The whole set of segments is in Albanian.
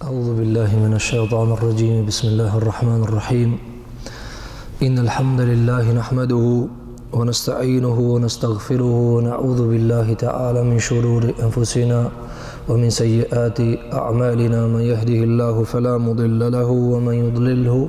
أعوذ بالله من الشيطان الرجيم بسم الله الرحمن الرحيم إن الحمد لله نحمده ونستعينه ونستغفره ونعوذ بالله تعالى من شرور أنفسنا ومن سيئات أعمالنا من يهده الله فلا مضل له ومن يضلله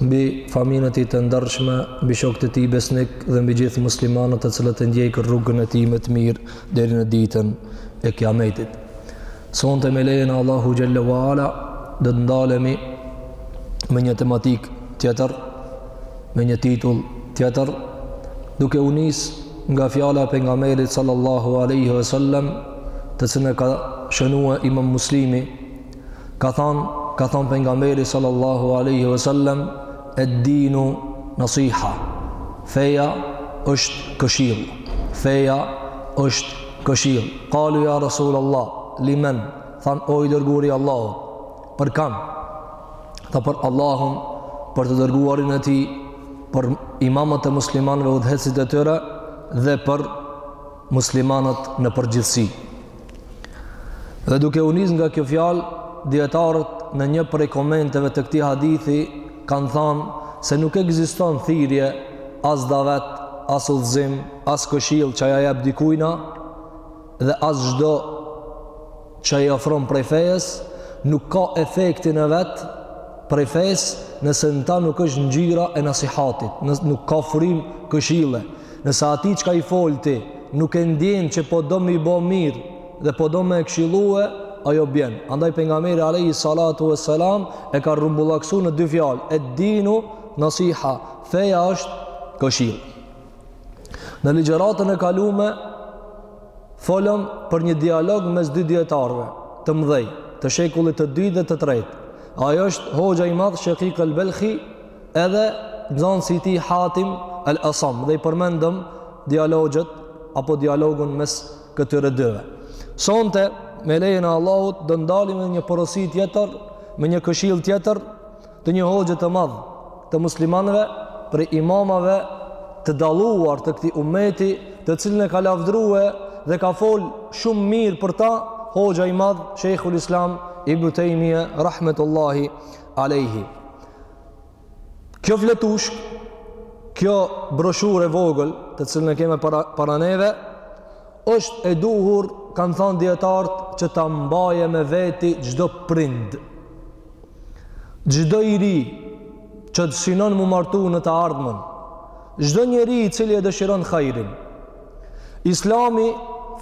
mbi familjen e tij të ndershme, mbi shokët e tij besnik dhe mbi gjithë muslimanët të cilët e ndjekën rrugën e tij më të mirë deri në ditën e Kiametit. Sonte me lejen e Allahut xhelle ue ala do të ndalemi me një tematik tjetër, me një titull tjetër, duke u nis nga fjala e pejgamberit sallallahu alaihi wasallam, të cilën e ka shënuar Imam Muslimi Ka than, ka than pejgamberi sallallahu alaihi wasallam, "Ed-dinu nasiha." Feja është këshill. Feja është këshill. Qalu ya Rasulullah, liman? Than o i dërguari i Allahut, për kan? Tha për Allahun, për të dërguarin e tij, për imamët e muslimanëve udhëheqësit e tyre dhe për muslimanët në përgjithësi. Dhe duke u nis nga kjo fjalë, dietarët në një prej komenteve të këtij hadithi kanë thanë se nuk ekziston thirrje as davet, as udhëzim, as këshillë që ja jep dikujna dhe as çdo çka i ofron prej fejes nuk ka efektin e vet prej fesë nëse në ta nuk është ngjyra e nasihatit, nëse nuk ka frymë këshille, nëse atij çka i fol ti nuk e ndjenë që po do me i bo mirë dhe po do me e këshilue, ajo bjen. Andaj pejgamberi Alehi Salatu e Selam e ka rrumbulaksu në dy fjalë, ed-dinu nasiha, feja është këshill. Në ligjeratën e kalume, folëm për një dialog mes dy dietarëve të mdhej, të shekullit të dytë dhe të tretë. Ai është hoxha i madh Shaqiq al-Balkhi, edhe nxënësi i tij Hatim al-Asam dhe i përmendëm dialogjet apo dialogun mes këtyre dyve. Sonte me lejen e Allahut do ndalim me një porosi tjetër, me një këshillë tjetër të një hoxhe të madh të muslimanëve prej imamave të dalluar të këtij ummeti, të cilin e ka lavdrue dhe ka fol shumë mirë për ta, hoxha i madh Sheikhul Islam Ibn Taymija rahmetullahi alayhi. Kjo fletushkë, kjo broshurë e vogël, të cilën e kemë para neve, është e duhur, kanë than dietart, që ta mbaje me veti çdo prind. Çdo i ri që synon mu martu në të ardhmen, çdo njeri i cili e dëshiron hajrin. Islami,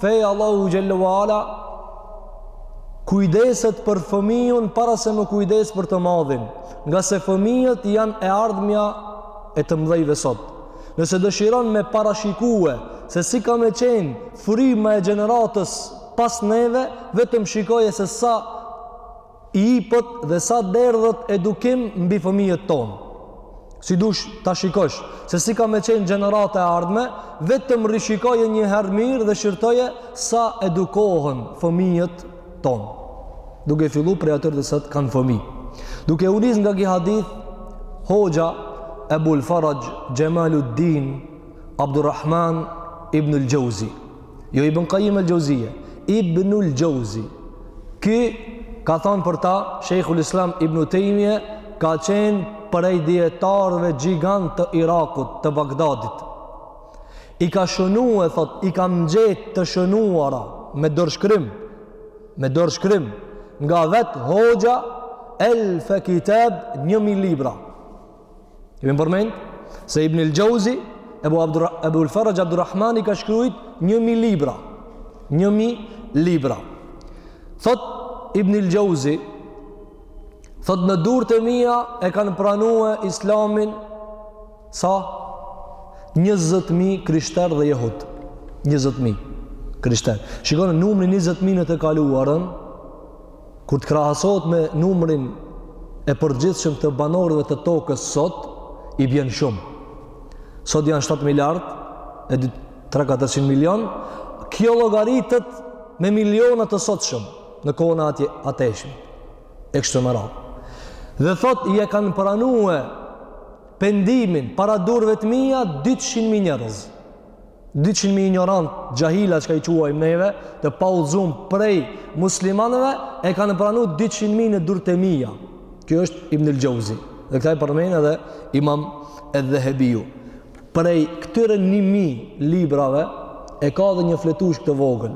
feja e Allahut xhelle ue ala, kujdeset për fëmijun para se m'u kujdes për të madhin, ngase fëmijët janë e ardhmja e të mdhejve sot. Nëse dëshiron me parashikue se si ka me qenë fryma e gjeneratës pas neve, vetëm shikoje se sa ipët dhe sa derdhët edukim mbi fëmijët tonë. Si dush ta shikosh, se si ka me qenë gjenerata e ardhme, vetëm rishikoje një herë mirë dhe shirtoje sa edukohen fëmijët tonë. Duke fillu prej atëherë sa s'kanë kanë fëmi. Duke unis nga ky hadith, hoxha Ebul Faraxh Xhemaluddin Abdurrahman Ibnul Xhauzi. jo Ibn Kajim el Xhauzije, Ibnul Xhauzi. Ky ka thonë për ta, Shejhul Islam Ibnu Tejmije, ka qenë prej dijetarëve gjigant të Irakut, të Bagdadit. I ka shënu e thot, i ka gjet të shënuara me dorëshkrim, me dorëshkrim, nga vetë hoxha, elfe kitab, një mijë libra. Kemi me përmend se Ibn el Xhauzi Ebul Faraxh Abdurrahmani ka shkrujt një mijë libra. Një mijë libra. Thot Ibn el Xhauzi thot në durt e mija e kanë pranue islamin sa 20.000 krishter dhe jehud. 20.000 krishter. Shikon numri 20.000 në të kaluarën Kur të krahasohet me numrin e përgjithshëm të banorëve të tokës sot, i bjen shumë. Sot janë 7 miliard e 3-400 milion, kjo llogaritët me miliona të sotshëm, në kohën e atëhershme, e kështë të mëra. Dhe thot, e kanë pranue pendimin para durve të mija 200 mijë njerëz. 200 mijë injorant xhahila çka i quajmë neve të pa udhëzum prej muslimanëve e kanë pranu 200 mijë në durt e mija kjo është Ibn El Xhauzi dhe këta i përmen edhe imam Edh-Dhehebiu prej këtyre një mijë librave e ka dhe një fletush të vogël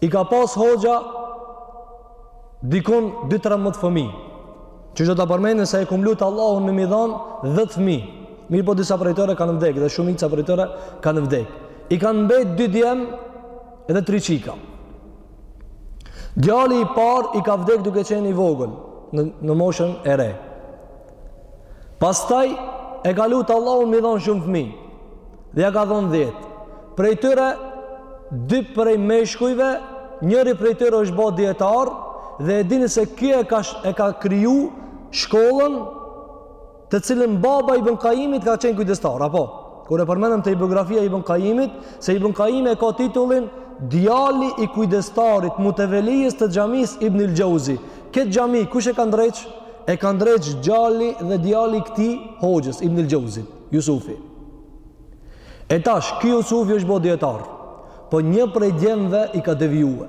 I ka pas hoxha dikun 12-13 fëmi. Që ç'do të përmendin se e kam lutë Allahun me m'i dhan 10 fëmi. Mirë po disa prej tyre kanë vdekë dhe shumica prej tyre kanë vdekë. I kanë mbet 2 djemë edhe 3 çika. Djali i parë i ka vdekë duke qenë i vogël në, në moshën e re. Pastaj e ka lutë Allahun me i dhonë shumë fëmi. Dhe ja ka dhonë dhjetë. Prej tyre, dy prej meshkujve, njëri prej tyre është bo dijetar, dhe e dini se ky e ka, e ka kryu shkollën të cilën baba i Ibn Kajimit ka qenë kujdestar, apo? Kur e përmendëm te biografia e Ibn Kajimit, se Ibn Kajimi e ka titullin djali i kujdestarit mutevelisë të xhamisë Ibn il Xhauzi. Këtë xhami, kush e ka ndreq? E ka ndreq djali dhe djali i këtij hoxhës, Ibn il Xhauzi, Jusufi. E tash, ky Jusufi është bo dijetar, po një prej djemve i ka devijue.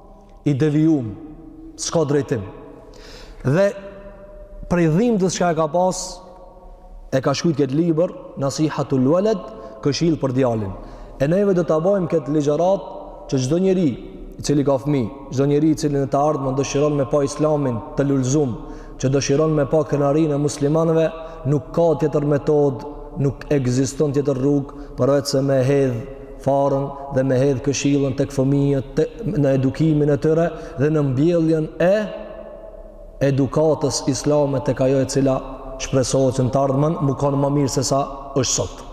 i devijum, s'ka drejtim. Dhe prej dhimtës çka e ka pas, e ka shkrujt këtë libër, nasihatul ueled, këshillë për djalin. E neve do ta bojmë këtë ligjëratë që çdo njeri i cili ka fmi, çdo njeri i cili në të ardhmen dëshiron me pa islamin të lulzum, që dëshiron me pa krenarinë e muslimanve, nuk ka tjetër metodë, nuk ekziston tjetër rrugë, përveç se me hedh farën dhe me hedh këshillën tek fëmijët, në edukimin e tyre dhe në mbjelljen e edukatës islame tek ajo e cila shpresohet që në të ardhmen me kanë ma mirë se sa është sot.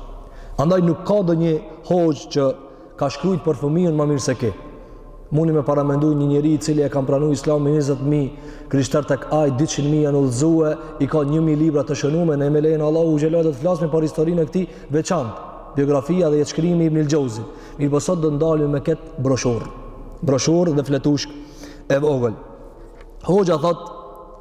Andaj nuk ka ndonjë hoxhë që ka shkrujt për fëmijën më mirë se ky. Muni me paramendu një njeri i cili e kanë pranu islamin 20.000 krishterë tek ai 200.000 janë udhëzue i ka 1.000 libra të shënume në e m'e lejon Allahu xhele ue ala do të flasmi për historinë e këtij veçantë biografia dhe jetëshkrimi i Ibnul Xheuzit mirëpo sot do të ndalmi me ketë broshurë broshurë dhe fletushkë e vogël Hoxha thotë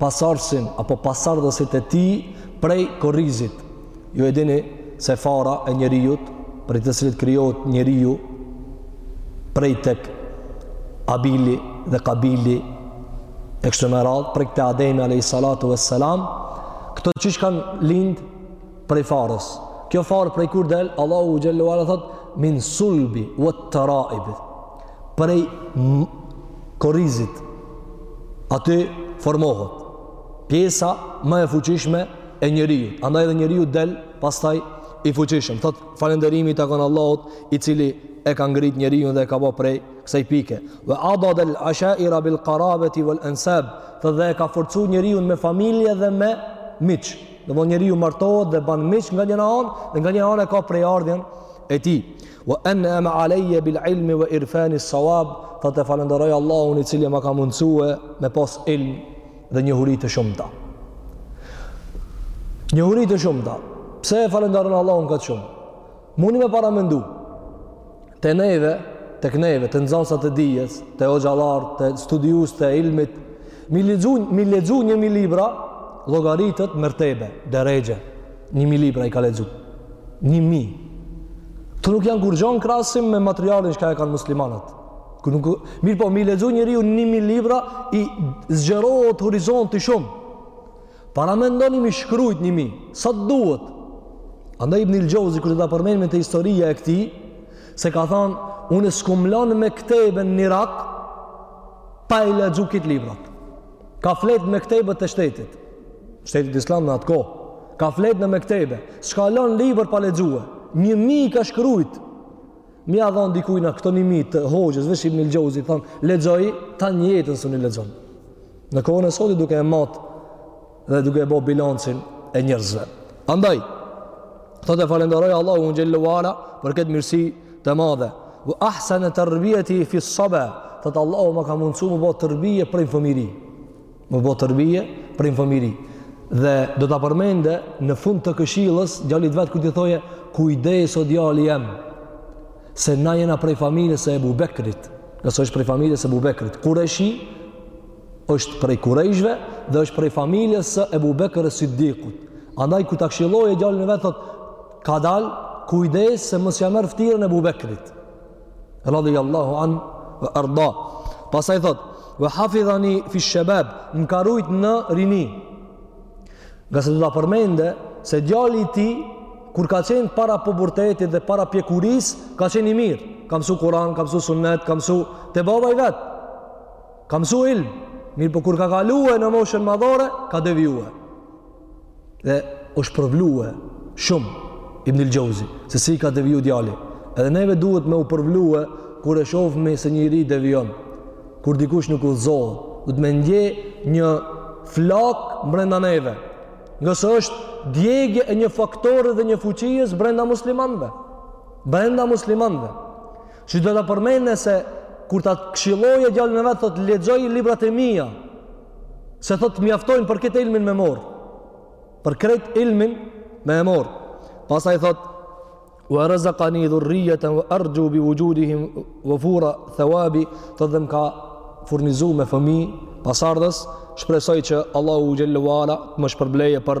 pasardhësin apo pasardhësit e tij prej korrizit. Ju e dini se fara e njeriut, prej të cilit krijohet njeriu, prej tek Abili dhe Kabili e kështu me radhë, prej te Ademi alejhi salatu vesselam, këto qysh kanë lind prej farës. Kjo farë prej ku del, Allahu xhele ue ala thotë min sulbi wat taraib. prej korrizit aty formohet pjesa më e fuqishme e njeriut andaj edhe njeriu del pastaj i fuqishëm thotë falënderimi i takon Allahut i cili e ka ngrit njeriun dhe e ka bo prej kësaj pike ve adad el ashaira bil karabeti vel ensab thotë dhe e ka forcu njeriun me familje dhe me miq dhe njeriu martohet dhe ban miq nga njëra anë dhe nga njëra anë e ka prejardhjen e tij Wa an'am aleyya bil ilmi wa irfani s-sawab, thotë e falënderoj Allahun i cili ma ka mundësue me pas ilm dhe njohuri të shumta. Njohuri të shumta. Pse e falënderon Allahun kaq shumë? Mundi me paramendu. Te neve, tek neve, te nxënësat e dijes, te hoxhallarët, te studiuesit e ilmit, m'i lexu, m'i lexu një mijë libra, llogaritet mertebe, derexhe. Një mijë libra i ka lexu. Një mijë. Këto nuk janë kurgjo në krahasim me materialin çka e kanë muslimanët. Kër nuk... Mirëpo, m'i lexu njeriu një mijë libra i zgjerohet horizonti shumë. Paramendoni m'i shkrujt një mijë. Sa të duhet? Andaj Ibnul Xheuzi, kur do ta përmenim te historia e këtij, se ka thanë, unë s'kum lanë mektebe në Irak, pa i lexu këto librat. Ka flet mektebet e shtetit. Shtetit islam në atë kohë. Ka flet në mektebe. S'ka lën libër pa lexue. Një mijë i ka shkrujt. Me ia dhonë dikujna këto një mijë të hoxhës, veç Ibnul Xheuzit, i thonë, lexoji, tanë jetën s'un i lexon. Në kohën e sotit duke e matë dhe duke e bo bilancin e njerëzve. Andaj, Thot e falenderoj Allahun xhelle ue ala për këtë mirësi të madhe. Ue ahsene terbijeti fis-siba, thot Allahu ma ka mundësu me bo terbije prej fëmijëri. Me bo terbije prej fëmijëri. Dhe do ta përmende në fund të këshillës, djalit vet kur t'i thoje, kujdes o djali jem, se na jena prej familjes së Ebu Bekrit, se është prej familjes së Ebu Bekrit, Kurejshi, është prej kurejshve dhe është prej familjes së Ebu Bekër es-Siddikut. Andaj kur ta këshilloje djalin e vet, thot, kadal, kujdes se mos ia merr ftyrën Ebu Bekrit. Radijallahu anhu ue erda. Pastaj thot, ue hafidhani fi shebab, më ka rujt në rini. Ngase do ta përmende, se djali i tij, kur ka qenë para pubertetit dhe para pjekurisë, ka qenë i mirë. Ka msu Kur'an, ka msu Sunnet, ka msu te baba i vet. Ka mësu ilm, mirëpo kur ka kalue në moshën madhore, ka devijue. Dhe është përvlue shumë Ibnul Xheuzi, se si i ka deviju djali. Edhe neve duhet me u përvlue kur e shofmi se njëri devijon, kur dikush nuk udhëzohet, duhet me ndje një flakë mbrenda neve, ngase është djegie e një faktori dhe një fuqies brenda muslimanve. Brenda muslimanve. Që do ta përmende se kur ta këshilloje djalin e vet thotë lexoji librat e mia. Se thotë mjaftojnë për krejt ilmin me mor. Për krejt ilmin me mor. Pastaj thotë wa razaqani dhurriyatan wa arju bi wujudihim wufura thawabi thotë dhe më ka furnizu me fëmi pasardhës shpresoj që Allahu xhelle ue ala të më shpërbleje për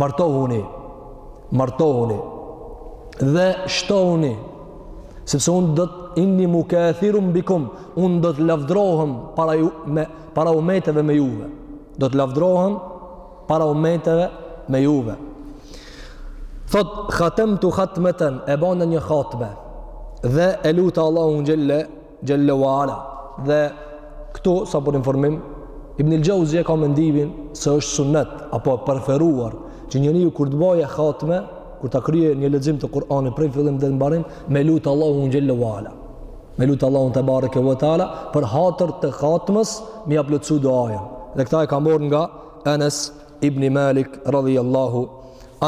Martohuni, martohuni dhe shtohuni, sepse unë do të inni mukathirun bikum, unë do të lavdërohem para, ju, me, para umeteve me juve. Do të lavdërohem para umeteve me juve. Thot, khatemtu khatmeten, e bana një khatme, dhe e luta Allahun xhelle, Xhelle ue ala. Dhe këtu, sa për informim, Ibnul Xheuzi e ka mendimin se është sunnet, apo e preferuar, që njeriu kur të baje khatme, kur ta kryje një lexim të Kur'anit prej fillim deri në mbarim, me lutë Allahun xhelle ue ala. Me lutë Allahun tebareke ue teala, për hatër të khatmës, me ia plotësu duaja. Dhe këta e ka morë nga Enes Ibn Malik, radijallahu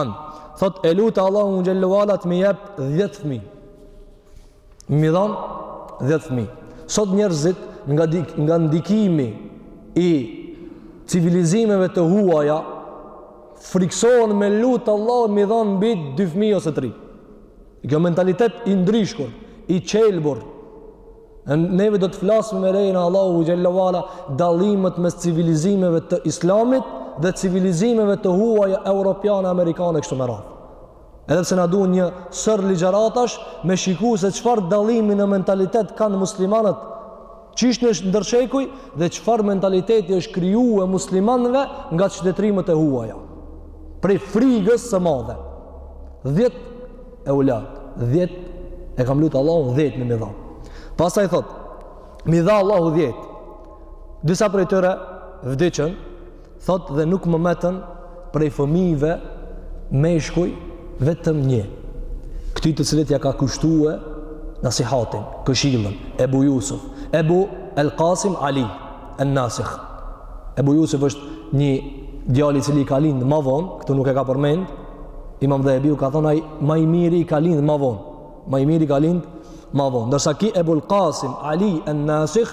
anhu. Thot, e luta Allahun xhelle ue ala të m'i jep dhjetë fmi. Mi dhon 10 fëmijë. Sot njerëzit nga nga ndikimi i civilizimeve të huaja friksohen me lut Allahun mi dhon mbi 2 fëmijë ose 3. Kjo mentalitet i ndryshkur, i qelbur. Neve do të flasim me lejen e Allahu Gjellewala dallimet mes civilizimeve të islamit dhe civilizimeve të huaja europiane, amerikane, kështu me radhë. Edhe pse na duhen një sërë ligjëratash me shikue se çfarë dallimi në mentalitet kanë muslimanët që ishin ndër shekuj dhe çfarë mentaliteti është kriju te muslimanët nga qytetërimet e huaja. Prej frikës së madhe. 10 evlad, 10 e kam lutë Allahu 10 me mi dhan. Pastaj thot, mi dha Allahu 10. Disa prej tyre vdiqën Thotë dhe nuk më metën prej fëmijëve meshkuj vetëm një. Këtij të cilit ja ka kushtue nasihatin, këshillën, Ebu Jusuf, Ebu El Kasim Ali, El Nasikh. Ebu Jusuf është një djalë cili i ka lindë ma vonë, këtu nuk e ka përmendë, imam Dhehebiu ka thon, ai ma i miri i ka lindë ma vonë. Më i miri ka lind ma vonë. Ndërsa ki Ebul Qasim, Ali, en Nasikh,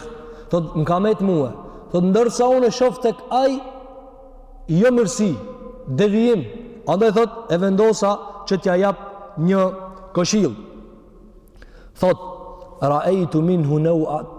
thot, më ka metë muë. Thot, ndërsa unë e shof tek aj, jo mirësi, devijim. Andaj thot, e vendosa që t'ja jap një këshillë. Thot, ra'ejtu minhu neuat,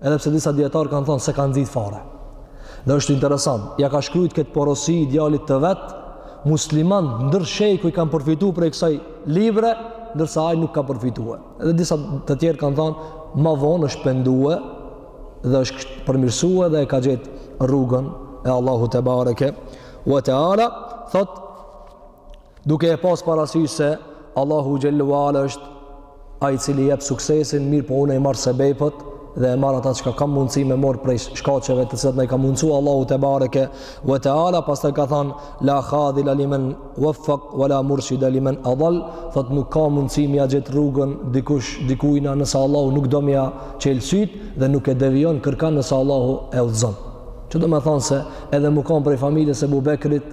Edhe pse disa dijetarë kanë thënë se s'ka nxi fare. Dhe është interesant, ja ka shkrujt këtë porosi djalit të vet, muslimanët ndër shekuj kanë përfituar prej kësaj libre, ndërsa ai nuk ka përfituar. Edhe disa të tjerë kanë thënë, më vonë është penduar dhe është përmirësuar dhe e ka gjetë rrugën e Allahut tebareke ue teala, thotë Duke e pas parasysh se Allahu xhallahu ala është ai i cili jep suksesin, mirëpo unë i marr sebepet dhe e marr ata çka kam mundësi me marr prej shkaqeve të cilat na i ka mundësu Allahu tebareke ve teala, pastaj ka thënë la khadhila liman waffaq wala murshida liman adall, thot nuk ka mundësi mja gjet rrugën dikush dikujna nëse Allahu nuk do mja çel syt dhe nuk e devijon kërkan nëse Allahu e udhzon. Që do të thonë se edhe me kanë prej familjes së Ebu Bekrit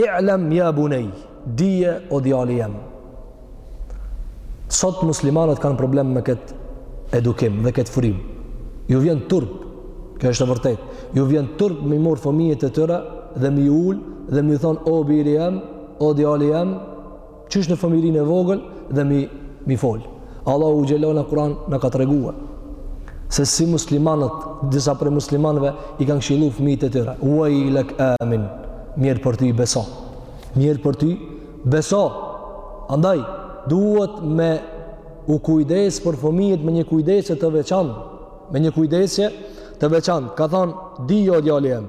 I'lam ya bunay, dije o djali jem. Sot muslimanët kanë problem me këtë edukim dhe këtë frymë. Ju vjen turp, kjo është e vërtet, ju vjen turp me i morë fëmijët e tyre dhe me i ul dhe me i thonë o biri jem, o djali jem, Qysh në fëmijërinë e vogël dhe me i fol. Allahu xhele ve ala në Kur'an na ka treguar se si muslimanët, disa prej muslimanëve i kanë këshillu fëmijët e tyre. Wailak amin. Mjerë për ty, beso. Mjerë për ty beso. Andaj duhet me u kujdes për fëmijët me një kujdesje të veçantë, me një kujdesje të veçantë. Ka thënë dije o djali jem.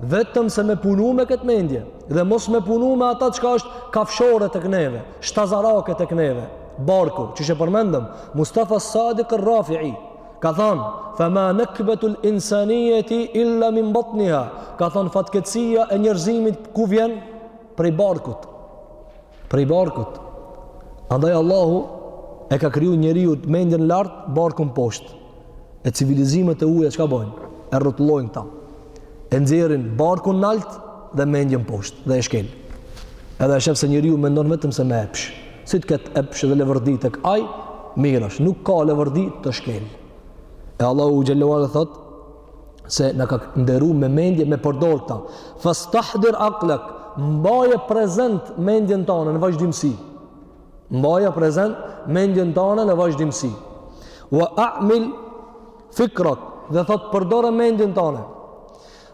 Vetëm se me punu me këtë mendje dhe mos me punu me ata çka është kafshore tek neve, shtazarake tek neve. Barku, qysh e përmendëm, Mustafa Sadik Rafi'i, ka thonë, fa ma nekbetul insanijeti illa min botniha, ka thonë, fatkeqësia e njerëzimit ku vjen? Prej barkut. Prej barkut. Andaj Allahu e ka kriju njeriut mendjen lartë, barkun poshtë. E civilizimet e huja çka bojnë? E rrotullojnë këta. E nxjerrin barkun nalt dhe mendjen poshtë dhe e shkel. Edhe e shef se njeriu mendon vetëm se me epsh. Si të ketë epsh dhe levërdi tek ai, mirë është, nuk ka levërdi të shkel. E Allahu xhele ve ala thot se na ka nderu me mendje me përdor këta. Fastahdir aqlak, mbaje prezent mendjen tane në vazhdimësi. Mbaje prezent mendjen tane në vazhdimësi. Wa a'mil fikrak dhe thot përdore mendjen tane.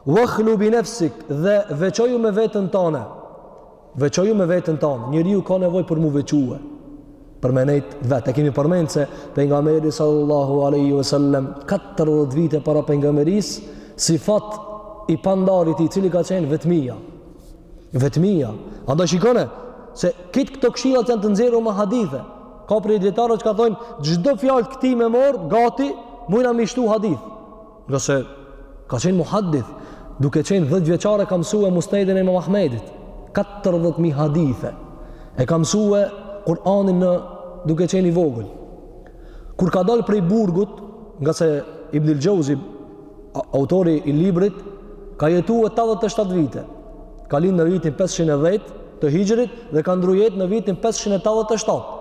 Wa khlu bi nefsik dhe veçoju me veten tane. Veçoju me veten tane. Njeriu ka nevojë për m'u veçue, për me nejtë vetë. E kemi përmend se Pejgamberi sallallahu aleyhi ve sellem 40 vite para pejgamberisë sifat i pandarë i tij cili ka qenë? Vetmia. Vetmia. Andaj shikone, se krejt këto këshilla janë të nxjerrur me hadithe. Ka prej dijetarëve që kanë thonë, çdo fjalë të këtij me morë, gati, mujna me i shtu hadith. Nga se, ka qenë muhadith, duke qenë dhetëvjeçar e ka mësue Musnedin e imam Ahmedit. 40.000 hadithe. E ka mësue Kur'anin në duke qenë i vogël. Kur ka dalë prej burgut, nga se Ibnil Xheuzi, Autori i librit ka jetue 87 vite, ka lindë në vitin 510 të hixhrit dhe ka ndru jetë në vitin 587.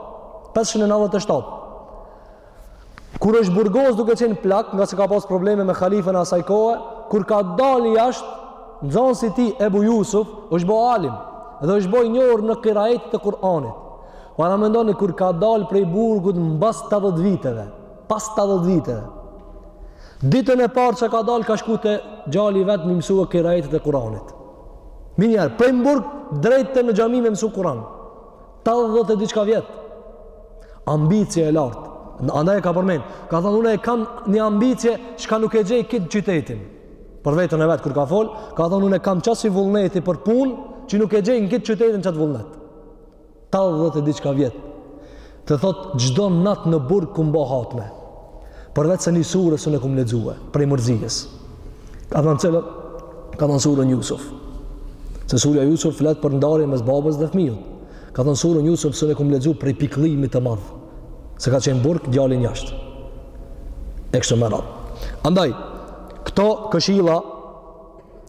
597. Kur është burgos duke qenë plak, nga se ka pas probleme me khalifën e asaj kohë, kur ka dalë jashtë, nxanësi i tij Ebu Jusuf, është bo alim, dhe është bo i njohur në kirajet të Kur'anit. Paramendoni, kur ka dalë prej burgut mbas 80 viteve, Pas tetëdhjetë viteve, ditën e parë që ka dalë ka shku te djali i vet me i mësue kirajetet e Kur'anit. Menjëherë, prej n'burg drejt e në xhami me mësu Kur'an. Tetëdhjetë e diçka vjet. Ambicje e lartë. Andaj e ka përmend. Ka thënë, une e kam një ambicje çka nuk e gjej këtë qytetin. Për veten e vet, kur ka folë, ka thënë, une kam qasi vullneti për punë që nuk e gjej në këtë qytetin qat vullnet. Tetëdhjetë e diçka vjet. Të thot çdo natë në burg kum bo hatme. Përveç se një surë s'un e kum lexue, prej mërzijës. Ka thënë cilën, ka thënë surën Jusuf. Se surja Jusuf flet për ndarje mes babës dhe fmiut. Ka thënë surën Jusuf s'un e kum lexue prej pikllimit të madh. Se ka qenë burg, djalin jashtë. E kështu me radhë. Andaj, këto këshilla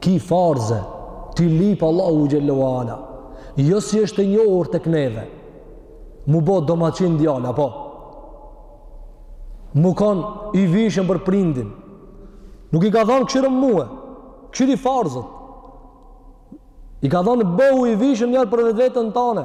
Ki farze t'i lip Allahu xhelle u ala. Jo si është e njohur tek neve. M'u bo domaçin djali, a po? M'u kon i vyshëm për prindin. Nuk i ka thënë kshyrëm mua. Kshyri farzet. I ka thënë bëhu i vyshëm njëherë për vetveten tane.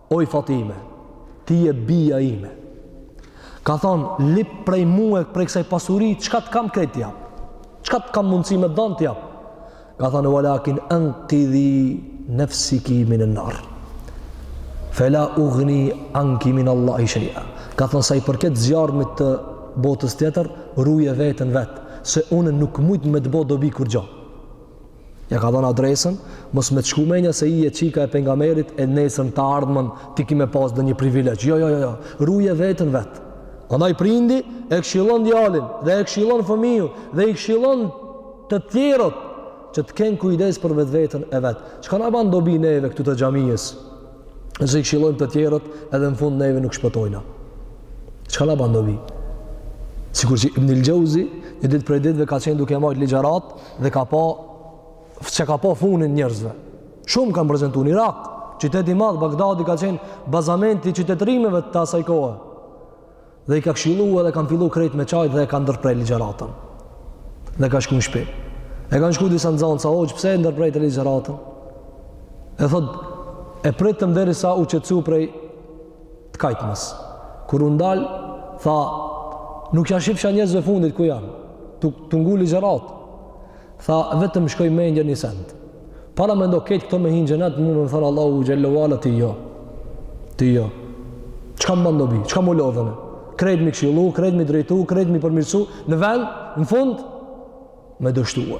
Oj Fatime, ti je bija ime. Ka thonë, lip prej mue, prej kësaj pasuri, çka të kam krejt t'jap? Çka të kam mundësi me dhënë t'jap? Ka thonë, walakin ankidhi nefseki minen nar. Fela ugni anki min Allahi shej'a. Ka thonë, sa i përket zjarmit të botës tjetër, ruje veten vetë, se unë nuk muj me të bo dobi kurgjo. Ja ka dhënë adresën, mos me të shku menja se je çika e pejgamberit e nesër n'të ardhmen ti ki me pas ndonjë privilegj. Jo, jo, jo, jo, ruje veten vetë. Andaj prindi e këshillon djalin dhe e këshillon fëmijën dhe i këshillon të tjerët që të kenë kujdes për vetveten e vet. Çka na ban dobi neve këtu të xhamisë? Nëse i këshillojmë të tjerët edhe në fund neve nuk shpëtojna. Çka na ban dobi? Sikur si Ibnul Xheuzi, një ditë prej ditëve ka qenë duke majtë ligjëratë, dhe ka pa s'e ka pa funin njerëzve. Shumë kanë prezentu në Irak, qytet i madh, Bagdadi ka qenë bazamenti i qytetërimeve të asaj kohe. Dhe i ka këshillu edhe kanë fillu krejt me qajt dhe e ka ndërpre ligjëratën. Dhe ka shku në shpi. E kanë shku disa nxanës, o hoxhë, pse e ndërprejte ligjëratën? E thot, e pritëm derisa u qetësu prej të kajtmes. Kur u ndal, tha, nuk ja shifsha njerëzve fundin ku janë, tu, tu ngu ligjëratë. Tha, vetëm m'shkoi n'mendje një send. Paramendo krejt këto me hi n'xhenet, mu me më thënë Allahu xhelle u ala ti jo. Ti jo. Çka më ban dobi, çka m'u lodhë? Krejt m'i këshillu, krejt m'i drejtu, krejt m'i përmirësu, në vend, në fund, me dështue.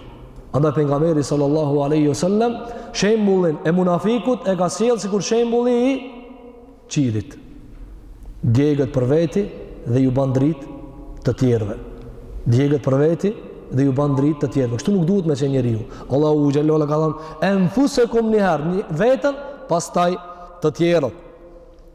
Andaj pejgamberi sallallahu alaihi wasallam shembullin e munafikut e ka sjell sikur shembulli i qirit. Djegët për veti dhe ju bën dritë të tjerëve. Djegët për veti dhe ju bën dritë të tjerëve. Kështu nuk duhet me qenë njeriu. Allahu xhelle u ala ka thënë enfusekum, niherë veten pastaj të tjerët.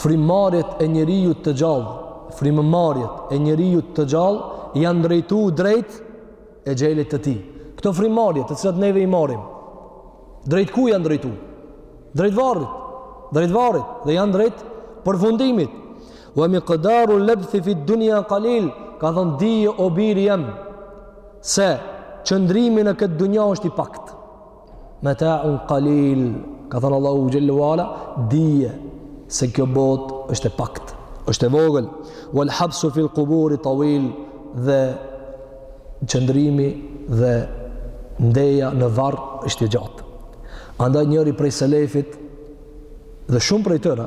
Frymëmarrjet e njeriut të gjallë, frymëmarrjet e njeriut të gjallë janë drejtu drejt exhelit të tij. Këto frymëmarrje të cilat neve i marrim, drejt ku janë drejtu? Drejt varrit, drejt varrit dhe janë drejt përfundimit. Wa miqdaru labthi fi dunya qalil, ka thënë dije o biri jem se qëndrimi në këtë dunja është i paktë. Mata'un qalil, ka thënë Allahu xhelle wa ala, dije se kjo botë është e paktë, është e vogël. Wal habsu fil quburi tawil dhe qëndrimi dhe ndeja në varr është e gjatë. Andaj njëri prej selefit dhe shumë prej tyra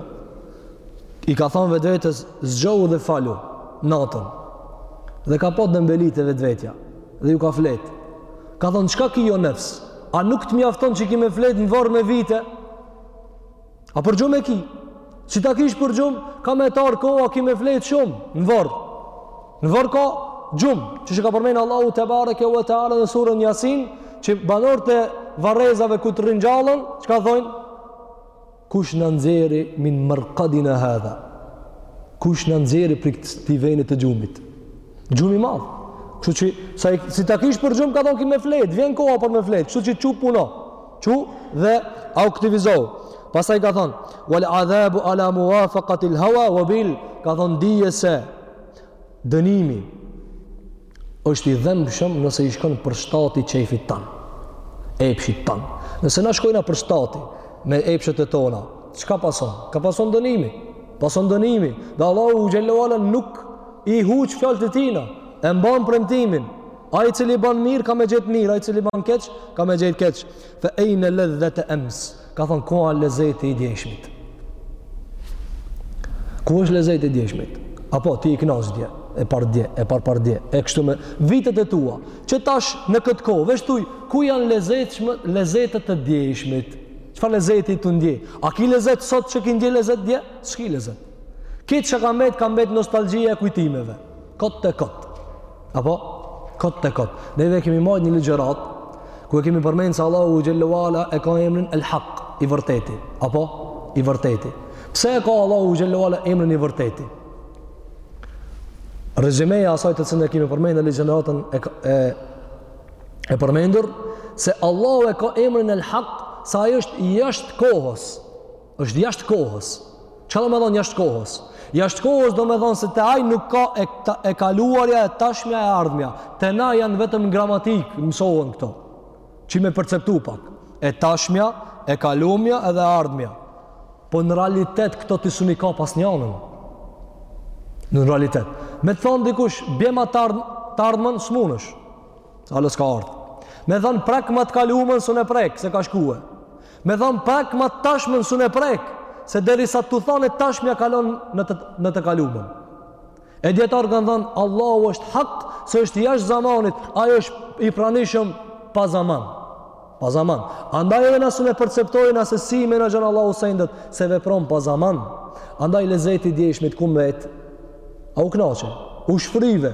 i ka thonë vetvetes zgjohu dhe falu natën dhe ka pat dembeli te vetvetja dhe ju ka flejt Ka thonë, çka ki jo nefs? A nuk të mjafton që ki me flejt në vorr me vite? A për gjumë e ki? Si ta kish për gjumë, ka me t'ardh koha, ki me flejt shumë në vorr. Në vorr ka gjumë, çka ka përmen Allahu tebareke we teala në surën Jasin, që banorët e varrezave kur të ringjallen, çka thojnë? Kush na nxjerri min marqadina hadha? Kush na nxjerri prej këtij veni të gjumit? Gjum i madh. Kështu që sa i, si ta kish për gjum ka thonë ki me flet, vjen koha për me flet. Kështu që çu puno. Çu dhe aktivizohu. Pastaj ka thonë, "Wal adhabu ala muwafaqati al-hawa wabil", ka thonë dije se dënimi është i dhembshëm nëse i shkon përshtati qejfit tan, epshit tan. Nëse na shkojna përshtati me epshet e tona, çka pason? Ka pason dënimi. Pason dënimi. Dhe Allahu xhelle wa ala nuk i huq fjalët e tijna. E mban premtimin. Ai i cili ban mirë, ka me gjet mirë. Ai i cili ban keq, ka me gjet keq. Fe ejne ledhetu ems, ka thonë ku a lezeti i djeshmit. Ku është lezeti i djeshmit? Apo, ti je knaq dje, e pardje, e parpardje, e kështu me vitet e tua, që tash në këtë kohë, vesh tuj, ku janë lezetshme, lezetet e djeshmit? Çfarë lezeti tu ndje? A ki lezet sot që ki ndje lezet dje? S'ki lezet. Krejt çka ka mbet, ka mbet nostalgjia e kujtimeve. Kot të kot. Apo, kot të kot. Ne edhe e kemi majt një ligjëratë, ku e kemi përmenë se Allahu xhelle wa ala e ka emrin El Hak, i vërteti. Apo, i vërteti. Pse e ka Allahu xhelle wa ala emrin i vërteti? Rezymeja asaj të cilën e kemi përmenë në ligjëratën e, e, e përmendur, se Allahu e ka emrin El Hak, se Ai është jashtë kohës. Është jashtë kohës. Çka domethonë jashtë kohës? Jashtë kohës domethonë se te ai nuk ka e, ta, e kaluarja, e tashmja, e ardhmja. Te na janë vetëm gramatikë, mësohen këto. Që me perceptu pak. E tashmja, e kalumja edhe e ardhmja. Po në realitet këto ti s'un i kap asnjanën. Në realitet. Me të thonë dikush, bjema të ardhmë, të ardhmën, s'munësh. Ala s'ka ardhë. Me thonë prekma të kalumën, s'un e prek, se ka shkue. Me thanë prekma tashmën s'un e prek, se derisa tu thanë e tashmja kalon në të, në të kalumen. E dijetarë kanë thanë, Allahu është hak, se është jashtë zamanit, ai është i pranishëm pa zaman. Pa zaman. Andaj edhe na s'un e perceptojna se si i menaxhon Allahu sendet, se vepron pa zaman. Andaj lezeti i djeshmit ku mbet, a u knaqe, u shfrive,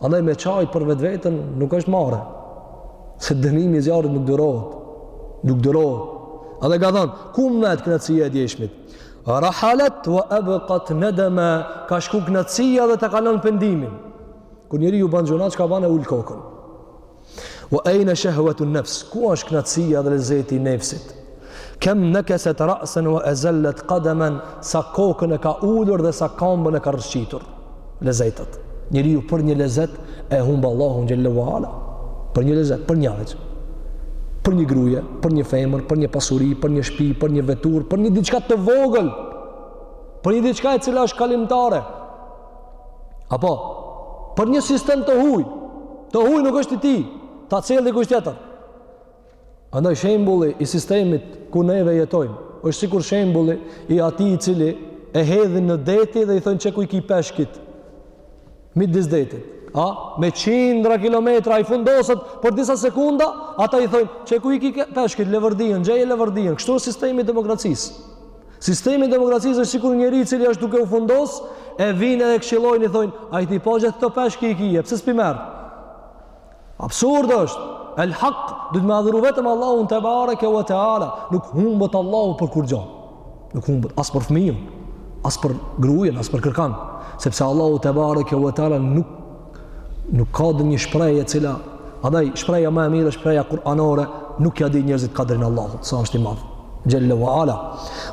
Andaj me qaj për vetveten nuk është marre, se dënimi i zjarrit nuk durohet, nuk durohet. Andaj ka thënë, ku met knaqësia e djeshmit? Rahalet vë ebëkat nedeme, ka shku knaqësia dhe ta ka lon pendimin. Kur njeriu ban gjynah, çka ban, e ul kokën. Wa ayna shahwatu an-nafs? Ku është kënaqësia dhe lezeti i nefsit? Kam nakasat ra'san wa azallat qadaman? Sa kokën e ka ulur dhe sa këmbën e ka rrëshqitur? Lezetat. Njeriu për një lezet e humb Allahun xhel-le ve ala. Për një lezet, për një aq. Për një gruje, për një femër, për një pasuri, për një shtëpi, për një veturë, për një diçka të vogël. Për një diçka e cila është kalimtare. Apo, për një sistem të huj, të huj nuk është i yti, ta solli kush tjetër. Andaj shembuli i sistemit ku neve jetojmë, është sikur shembuli i atij i cili e hedhin në deti dhe i thojnë qe ku i ki peshqit, midis detit. A, me qindra kilometra ai fundoset për disa sekunda, ata i thojnë qe ku i ki peshqit, levërdinë, gjeje levërdinë, kështu sistemi i demokracisë. Sistemi i demokracisë është sikur njeri i cili është duke u fundos, e vijnë edhe e këshillojnë i thojnë, ai ti po gjithë këta peshq i ke, pse s'po i merr? Absurd është. El Hak, duhet me adhuru vetëm Allahun tebareke ve teala, nuk humbet Allahu për kurgjo. Nuk humbet as për fëmijën, as për grujën, as për kërkan, sepse Allahu tebareke ve teala nuk Nuk ka dhe një shprehje e cila, andaj shprehja ma e mirë, shprehja kuranore, nuk ia dinë njerëzit kadrin Allahut, sa është i madh, xhel-le ve ala.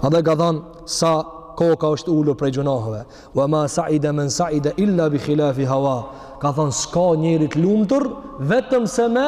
Andaj ka thanë, sa koka është ulur prej gjynaheve, ve ma saide men saide illa bi khilafi hava, ka thanë, s'ka njeri të lumtur, vetëm se me,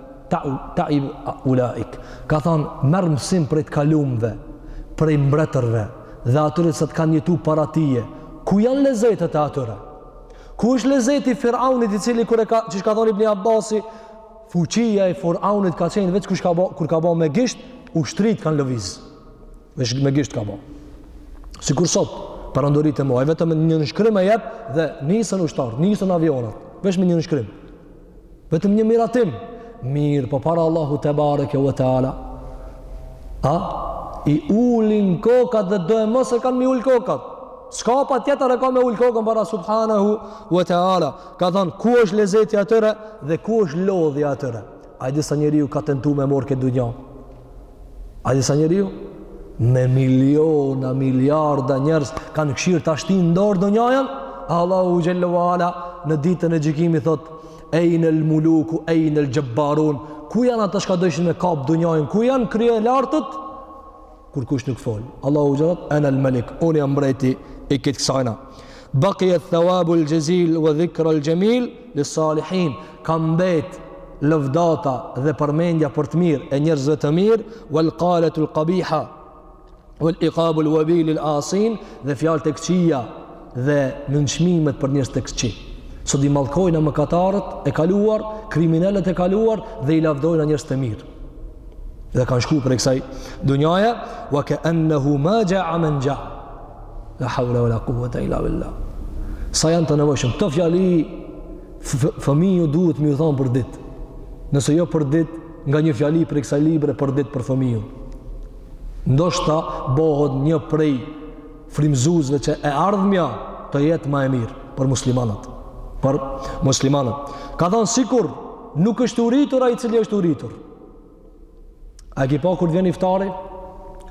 ta'ib ulaik ka thon merr mësim prej të kalumve prej mbretërve dhe atyre sa t'kanë jetu para tije ku janë lezetet e atyre ku është lezeti firaunit i cili kur e ka çka ka thon ibn Abasi fuqia e firaunit ka qenë veç kush ka bo, kur ka bo me gisht ushtritë kanë lëviz veç me gisht ka bo sikur sot perandorët e vogj vetëm një nënshkrim e jep dhe nisën ushtar nisën avionat veç me një nënshkrim Vetëm një miratim, mirëpo para Allahu tebareke ve teala, ai ulin kokat dhe doemos e kanë mi ul kokat, s'ka, patjetër e ka me ul kokën para subhanahu ve teala, ka thonë, ku është lezeti atyre dhe ku është lodhja e tyre, a e di sa njeriu ka tentu me morë këtë dynja, A di sa njeriu? Me miliona, miliarda njerëz kanë kqyrë ta shtin n'dorë dynjanë, Allahu xhel-le ve ala në ditën e gjykimit thot, ejnë el muluku, ejnë el xhebbarun, ku janë ata çka dojshin me kapë dynjanë, ku janë kryelartët, kurkush nuk fol. Allahu xhel-le, enel melik, unë jam mbreti i krejt kësajna. Baqiya ath-thawabu al-jazil wa dhikra al-jamil lis-salihin. Ka mbet lëvdata dhe përmendja për të mirë e njerëzve të mirë, wal qalatu al-qabiha wal iqabu al-wabil lil-asin dhe fjalët e këqija dhe nënçmimet për njerëzit e këqij. Sot i mallkojna mëkatarët e kaluar, kriminelët e kaluar dhe i lavdojna njerëzit e mirë. dhe kanë shku prej kësaj dynjaje wa ke ennehu ma xha'a men xha' la haula wa la kuvvete il-la bil-lah sa janë të nevojshëm këto fjali fëmijve duhet me ju thonë për dit nëse jo për dit nga një fjali prej kësaj libre për dit për fëmijën ndoshta bohët një prej frymëzuesve që e ardhmja të jetë më e mirë për muslimanët. Për muslimanët. Ka thënë sikur nuk është uritur ai i cili është uritur. A e ki pa kur vjen iftari?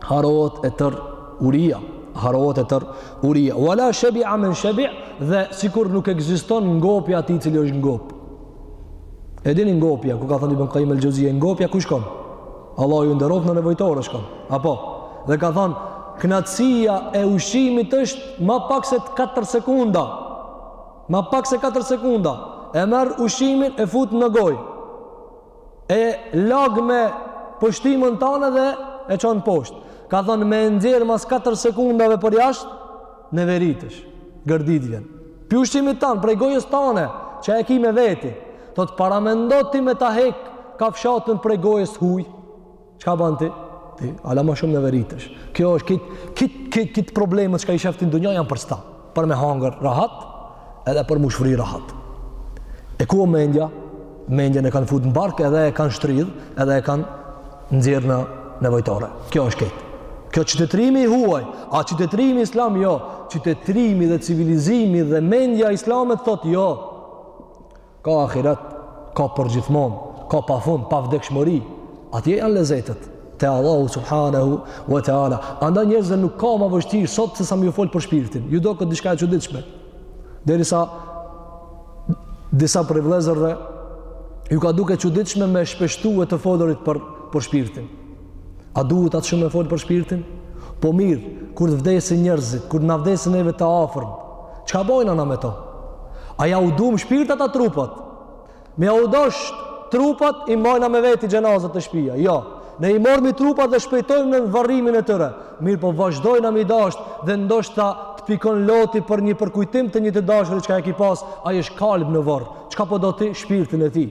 Harrohet e tërë uria, harrohet e tërë uria. Wala shabi'a men shabi' dhe sikur nuk ekziston ngopja e atij i cili është ngop. E dini ngopja, kur ka thënë Ibn Qayyim al-Jawziyya ngopja ku shkon? Allahu ju nderoftë në nevojtorë shkon. Apo, dhe ka thonë, kënaqësia e ushqimit është ma pak se 4 sekunda. Ma pak se 4 sekunda. E merr ushqimin e fut në gojë. E lag me pështymën tane dhe e çon poshtë. Ka thonë, me e nxjerr mas 4 sekundave përjashta, neveritësh, gërdi t'vjen, prej ushqimit tanë, prej gojës tane, që e ki me veti, thotë paramendo ti me ta hek kafshatën prej gojës huj, çka ban ti? Ti, ala ma shumë neveritësh. Kjo është, kitë kit, kit, kit problemet çka i sheh n'dynja janë veç sa për me hangër rahat, edhe për mu shfri rahat. E ku o mendja? Mendjen e kanë fut në bark edhe e kanë shtridh edhe e kanë nxjerr në nevojtore. Kjo është krejt. Kjo qytetërimi i huaj, a qytetërimi islam jo, qytetërimi dhe civilizimi dhe mendja islame thot jo. Ka ahiret, ka përgjithmonë, ka pa fund, pavdekshmëri. Atje janë lezetet te Allahu subhanahu wa taala. Andaj njerëzve nuk ka ma vështirë sot se sa m'ju fol për shpirtin. Ju doket diçka e çuditshme. Derisa disa prej vëllezërve ju ka dukë e çuditshme me shpeshtu e të folurit për për shpirtin. A duhet aq shumë me folë për shpirtin? Po mirë, kur të vdesin njerëzit, kur të na vdesin neve të afërm, çka bojna na me to? A ja u dumë shpirtat a trupat? Me ja u dosht trupat, i majna me veti xhenazet te shpia. Jo, ne i mormi trupat dhe shpejtojmë në varrimin e tyre. Mirëpo vazhdojna m'i dasht dhe ndoshta të pikon loti për një përkujtim të një të dashuri çka e ki pas, ai është kalb në vorr, çka po do ti shpirtin e tij.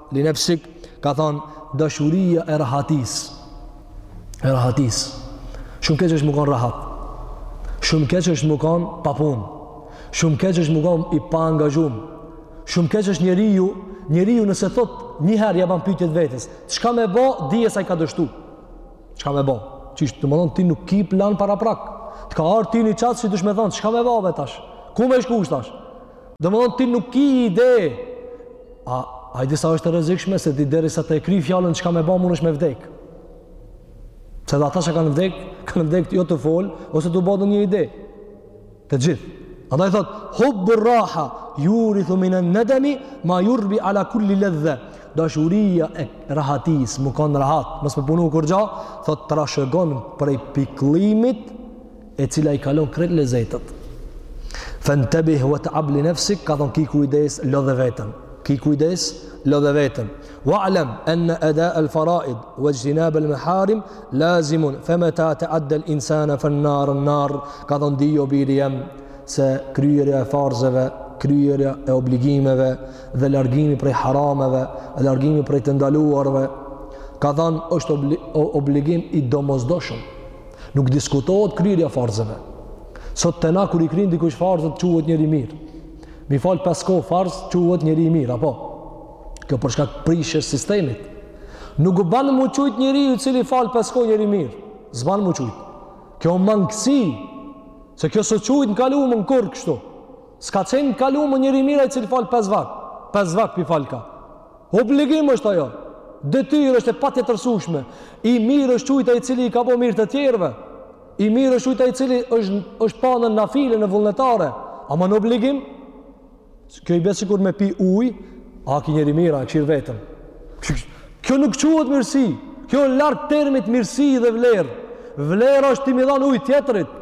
Linefsik ka thënë dashuria e rahatisë. E rahatisë. Shumë keq është mu kon rahat. Shumë keq është mu kon pa punë. Shumë keq është mu kon i paangazhum. Shumë keq është njeriu, njeriu nëse thot një herë ja ban pyetjet vetes, çka me bo, dije se ai ka dështu. Çka me bo? Qysh, domethon ti nuk ki plan paraprak. Të ka ardh ty ni çast qi dush me thon, çka me bo tash? Ku me shku tash? Domethonë, ti nuk ki ide. A e di sa është e rrezikshme, se ti derisa ta kry fjalën, çka me ba, mundesh me vdek. Se dhe ata që kanë vdek, kanë vdek jo tu folë, ose tu bo ndonjë ide. Të gjithë. Andaj thotë, hubbu rraha, jurithu minen nedemi, ma jurbi ala kulli ledhe. Dashuria e rahatisë, mu kanë rahat, mos me punu kurgja, thotë, trashëgon prej pikllimit, e cila i kalon krejt lezetet. Fentebih wat'ab li nafsik, ka thon ki kujdes lodhe veten. Ki kujdes lodhe veten. Wa'lam an ada al-fara'id wa ijtinab al-maharim lazim famata ta'adda al-insana fan-nar an-nar. Ka thon dije o biri jem se kryerja e farzeve, kryerja e obligimeve dhe largimi prej harameve, largimi prej të ndaluarve, ka thon është obligim i domosdoshëm. Nuk diskutohet kryerja e farzeve. Sot te na kur i kryin dikush farzet, quhet njeri i mirë. Mi falë pes kohë farz, quhet njeri i mirë, apo? Kjo për shkak prishjes sistemit. Nuk u banë mu qujtë njeriu i cili falë pes kohë njeri i mirë. S'ban mu qujtë. Kjo mangësi, se kjo s'u qujtë në kalumën kurrë kështu. S'ka qenë kalu më njeri i mirë ai i cili fal pesë vakt. Pesë vakt p'i fal ka. Obligim është ajo. Detyrë është e patjetërsushme. I mirë është qujt ai i cili i ka bo mirë të tjerëve. I mirë është qujt ai i cili është, është pa në nafile, në vullnetare. Ama në obligim? Kjo i bje sikur me pi ujë, a ki njeri i mirë, a e kqyr veten. Kjo nuk quhet mirësi. Kjo është larg termit mirësi dhe vlerë. Vlerë është ti m'i dhanë ujë tjetrit.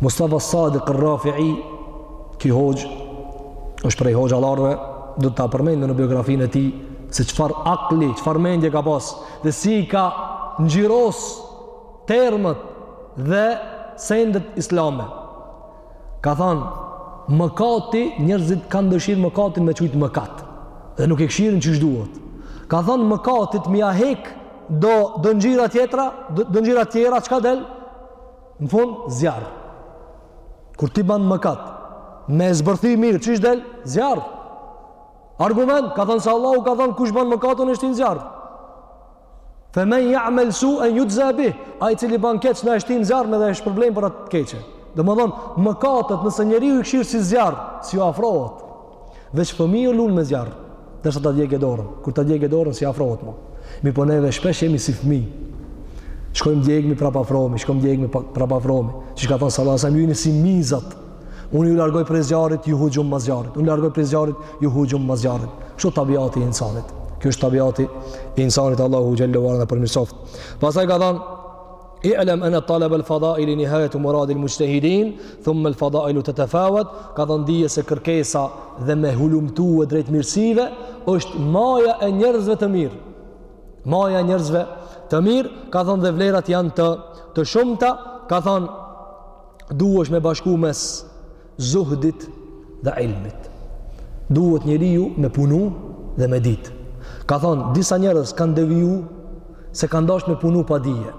Mustafa Sadiq Rafi'i, ky hoxhë, është prej hoxhallarëve, do ta përmend në biografinë e tij, se çfarë akli, çfarë mendje ka pas, dhe si i ka ngjyros termet dhe sendet islame. Ka thanë, mëkati, njerëzit kanë dëshirë mëkatin me e qujt mëkat, dhe nuk e kqyrin qysh duhet. Ka thanë, mëkatit me ia hek do, do ngjyra tjetra, do ngjyra tjera, çka del? Në fund zjarr. Kur ti bën mëkat, me e zbërthi mirë, qysh del? Zjarr. Argument, ka thënë se Allahu ka thënë kush bën mëkate ne e shtim n'zjarr. Fe men ja'mel suen juxhze bih, ai i cili bën keq ne e shtim n'zjarr me dhe e shpërblejmë për atë të keqe. Domethënë, mëkatet nëse njeriu i kqyr si zjarr, s'iu afrohet. Veç fëmiju lun me zjarr, derisa ta djegë dorën. Kur ta djegë dorën, s'i afrohet më. Mirëpo neve shpesh jemi si fëmi. Shkojmë djegemi prap afrohemi, shkojmë djegemi prap afrohemi. Siç ka thënë sallallahu alajhi wasallam, si mizat. Unë ju largoj prej zjarrit, ju huxhum mas zjarrit. Unë largoj prej zjarrit, ju huxhum mas zjarrit. Kështu tabiati i insanit. Kjo është tabiati i insanit Allahu xhelle ve ala përmirësoftë. Pastaj ka thënë I'lam anna talab al fadail nihayat murad al mujtahidin thumma al fadail tatafawat ka thanë dije se kërkesa dhe me hulumtue drejt mirësive është maja e njerëzve të mirë maja e njerëzve të mirë ka thanë dhe vlerat janë të të shumta ka thënë duhesh me bashku mes Zuhdit dhe ilmit. Duhet njeriu me punu dhe me dit. Ka thonë, disa njerëz kanë deviju se kanë dashtë me punu pa dije.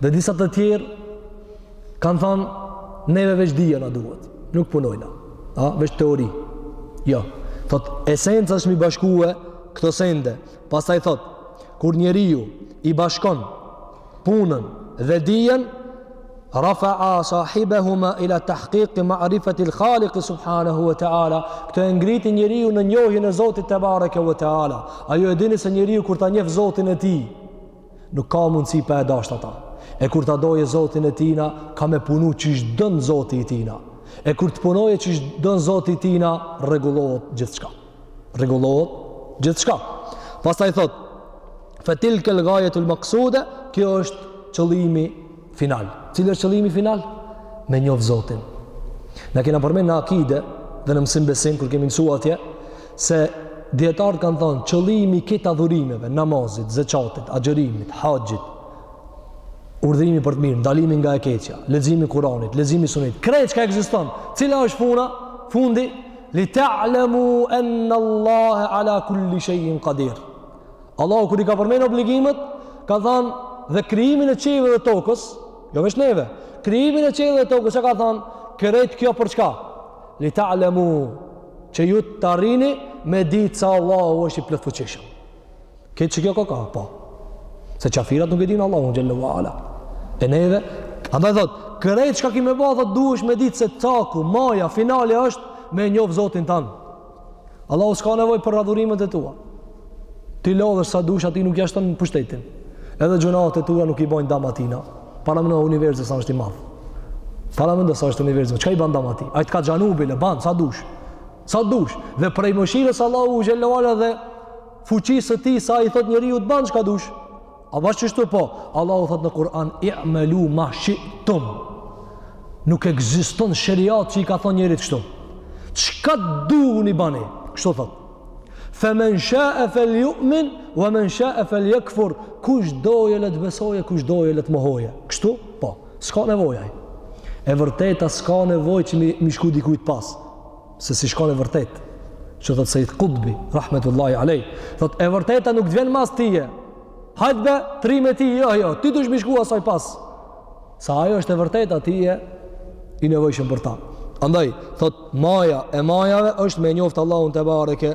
Dhe disa të tjerë kanë thonë, neve veç dije na duhet. Nuk punojna. A, veç teori. Jo. Thot, esenca është m'i bashkue këto sende. Pasaj thot, kur njeriu i bashkon punën dhe dijen rafa'a sahibahuma ila tahqiq ma'rifati al-khaliq subhanahu wa ta'ala këto e ngritin njeriun në njohjen e Zotit tebareke ve teala a ju e dini se njeriu kur ta njeh Zotin e tij nuk ka mundësi pa e dashtë ata e kur ta doje Zotin e tina ka me punu qysh don Zoti i tina e kur të punoje qysh don Zoti i tina rregullohet gjithçka rregullohet gjithçka. Pastaj thot: "Fa tilkal ghayatul maqsuda", kjo është qëllimi final. Cili është qëllimi final? Me njoft Zotin. Na e kena përmend në akide dhe në mësim besim kur kemi mësuar atje se dijetarët kanë thonë qëllimi i këtyre adhurimeve, namazit, zakatit, agjërimit, haxhit, urdhërimi për të mirë, ndalimi nga e keqja, leximi i Kuranit, leximi i Sunetit, krejt çka ekziston, cila është puna, fundi Li ta'lamu anna Allaha ala kulli shay'in qadir. Allahu kur i ka përmend obligimet, ka thënë dhe krijimin e qiejve dhe tokës, jo veç neve. Krijimin e qiejve dhe tokës, çka ka thënë? Krejt kjo për çka? Li ta'lamu që ju të arrini me ditë se Allahu është i plotfuqishëm. Këtë që kjo ka ka, po. Se qafirët nuk e dinë Allahun xhel-le ve ala. Edhe ne, andaj thot, krejt çka ki me ba, thot, duhesh me ditë se caku, maja, finale është me njoft Zotin tand. Allahu s'ka nevoj për adhurimet e tua. Ti lodhu sa dush, atij nuk ia shton pushtetin. Edhe gjynahet e tua nuk i bojnë dam atina. Paramendo universi sa është i madh. Paramendo sa është universi, çka i ban dam atij? Ai të ka lanë me ba, le ban, sa dush. Sa dush. Dhe prej mëshirës Allahut xhel-le dhe fuqisë së tij sa i thot njeriut ban çka dush. A bash kështu? Po? Allahu thot në Kur'an i'malu ma shi'tum. Nuk ekziston shariat që i ka thon njeriut kështu. Çka duni bani? Kështu thot. Fa men sha'a falyu'min wa men sha'a falyakfur. Kush don le të besoje, kush don le të mohoje. Kështu? Po. S'ka nevojë ai. E vërteta s'ka nevojë që mi, mi shku dikujt pas. se s'i shkon e vërteta qysh thot Sejjid Kutbi Rahmetullahi Alej thot e vërteta nuk të vjen mas teje hajt bre trim ti jo jo ti duhesh m'i shku asaj pas se ajo është e vërteta ti je i nevojshëm për ta andaj thot maja e majave është me njoft Allahun tebareke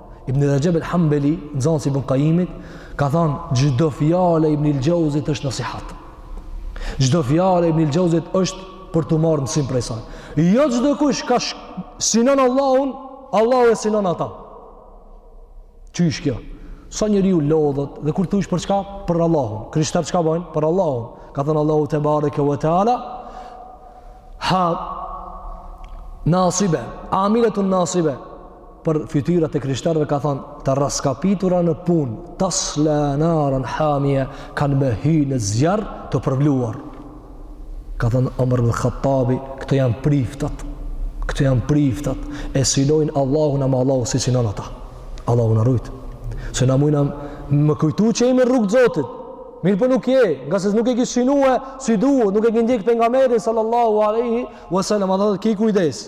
Ibn Rajab el Hanbali, nxënës i Ibn Qayyimit, ka thënë çdo fjalë e Ibn el Jauzit është nasihat. Çdo fjalë e Ibn el Jauzit është për të marrë mësim prej saj. Jo çdo kush ka sh... synon Allahun, Allahu e synon ata. Qysh kjo? Sa njeriu lodhet dhe kur thush për çka? Për Allahun. Krishterët çka bojnë? Për Allahun. Ka thënë Allahu tebareke ve teala ha nasibe, amiletun nasibe, për fytyrat e krishterëve ka thanë të rraskapitura në punë tasla naran hamia kanë me hy në zjarr të përvluar ka thënë Omer ibn Khattabi këto janë priftat këto janë priftat e synojnë Allahun ama Allahu s'i synon ata Allahu na rujt se na mujna me kujtu që jemi rrugë Zotit mirëpo nuk je ngase nuk e ke synue si duhet nuk e ke ndjek pejgamberin sallallahu alaihi wasallam aha ki kujdes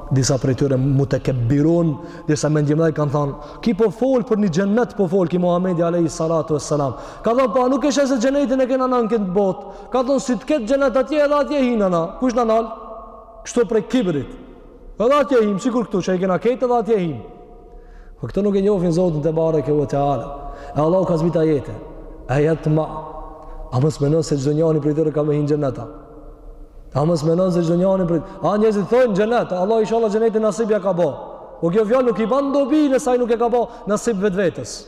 Disa prej tyre mutekebbirun, disa mendjemëdhenj kanë thënë, "Ki po fol për një xhennet, po fol ki Muhamedi alayhi salatu wassalam." Ka thënë, "Po a nuk e sheh se xhennetin e kena na në këtë botë?" Ka thënë, "Si të ketë xhennet atje edhe atje him na. Kush na nal?" Kështu prej kibrit. Edhe atje him, sikur këtu që e kena këtë edhe atje him. Po këto nuk e njohin Zotin tebareke ve teala. E Allahu ka zbrit ajetin. E jetma'u. A mos menon se çdo njëri prej tyre ka me hi në xhennet. A mos menon se çdo njëri prej A njerëzit thonë xhennet, Allah inshallah xhenetin nasib ja ka bë. Po kjo fjalë nuk i bën dobi nëse ai nuk e ka bë nasib vetvetes.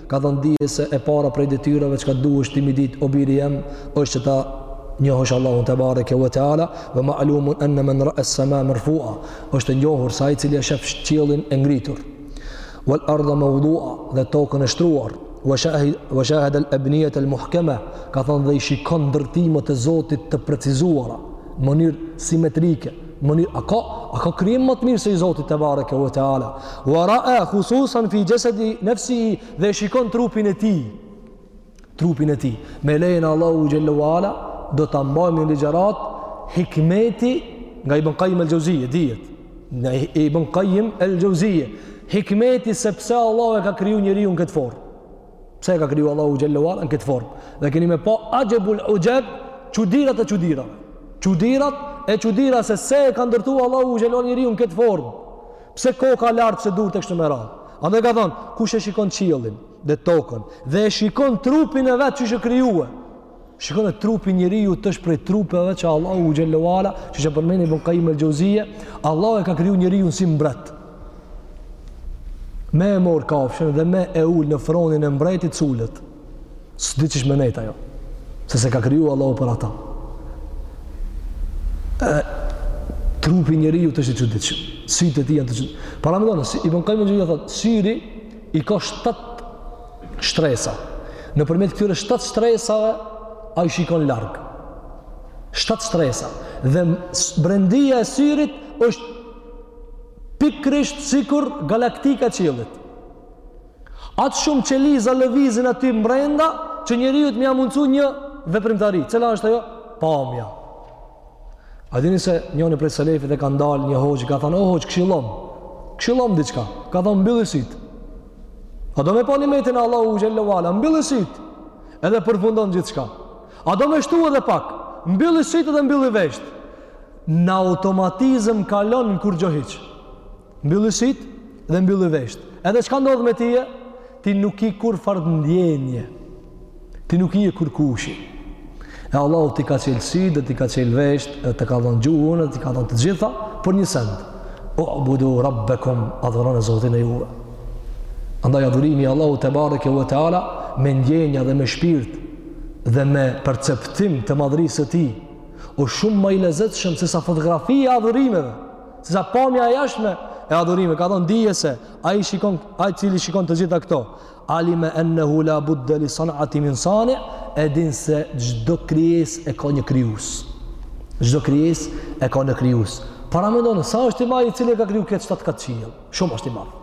Ka thënë dije se e para prej detyrave çka duhesh ti me ditë o biri jem është që ta njohësh Allahun tebareke ve teala ve ma'lumun an men ra'a as-sama marfu'a është e njohur se ai i cili e shef qiellin e ngritur wal ardha mawdu'a dhe tokën e shtruar wa shahid wa shahada al-abniyat al-muhkama ka thënë dhe i shikon ndërtimet e Zotit të precizuara në mënyrë simetrike Mëni, a ka, a ka krijim më të mirë se i Zotit tebareke ve teala? Wa ra'a khususan fi xhesedi nefsihi dhe e shikon trupin e tij. Trupin e tij. Me lejen e Allahut xhelle ve ala, do ta mbajmë një ligjëratë, hikmeti nga Ibn Kajim el-Xhevzije, dijet nga Ibn Kajim el-Xhevzije. Hikmeti se pse Allahu e ka kriju njeriun në këtë formë. Pse e ka kriju Allahu Xhelle ve Ala në këtë formë? Dhe keni me pa axhebul uxhab, çudirat e çudirave. Çudirat e çudira se si e ka ndërtu Allahu Xhelle ve Ala njeriun në këtë formë. Pse koka lart, pse durt kështu, me radhë? A dhe ka thonë, kush e shikon qiellin dhe tokën dhe e shikon trupin e vet qysh u krijue? Shikone, trupi i njeriut është prej trupeve që Allahu xhelle ve ala, që që përmend Ibn Kajim el-Xhevzije, Allah e ka kriju njeriun si mbret. Me e mor kafshën dhe me e ul në fronin e mbretit s'ulet. S'di qysh me nejt ajo. Se s'e ka kriju Allahu për ata. E, trupi i njeriut është i çuditshëm. Sytë e tij janë të çuditshëm. Paramendo, Ibn Kajim el-Xhevzije, syri I ka shtatë shtresa. Nëpërmjet këtyre shtatë shtresave, ai shikon larg. Shtatë shtresa. Dhe brendia e syrit është pikrisht sikur galaktika e qiellit. Aq shumë qeliza lëvizin aty mbrenda, që njeriut me ia mundsu një veprimtari. Cela është ajo? Pamja. A dini se njëri prej selefit e ka ndalë një hoxhë, ka thënë, o hoxhë, këshillom, këshillom diçka, ka thënë, mbylli sytë. A do me pa nimetin e Allahut xhelle ve ala, mbylli sytë, edhe përfundon gjithçka. A do me shtu edhe pak, mbylli sytë edhe mbylli veshtë, në automatizëm kalon në kurgjo hiç. Mbylli sytë dhe mbylli veshtë. Edhe çka ndodh me tije, ti nuk i kurrfarë ndjenje. Ti nuk je kurrkushi. E Allahu t'i ka qelë sytë dhe t'i ka qelë veshtë dhe të ka dhënë gjuhën dhe t'i ka dhënë të gjitha për një send. U'budu rabbekum adhurone Zotin e juve. Andaj adhurimi i Allahu tebareke ve teala me ndjenja dhe me shpirt dhe me perceptim të madhërisë së tij o shumë më i lezetshëm se sa fotografi e adhurimeve. Sesa pamja e jashtme e adhurime, ka thonë dije se ai shikon, ai i cili shikon të gjitha këto, alime ennehu la budde li san'atin min sani, e din se çdo krijesë e ka një krijus. Çdo krijesë e ka një krijus. Paramendon, sa është i madh ai cili e ka kriju këtë shtatë kat qiell? Shumë është i madh.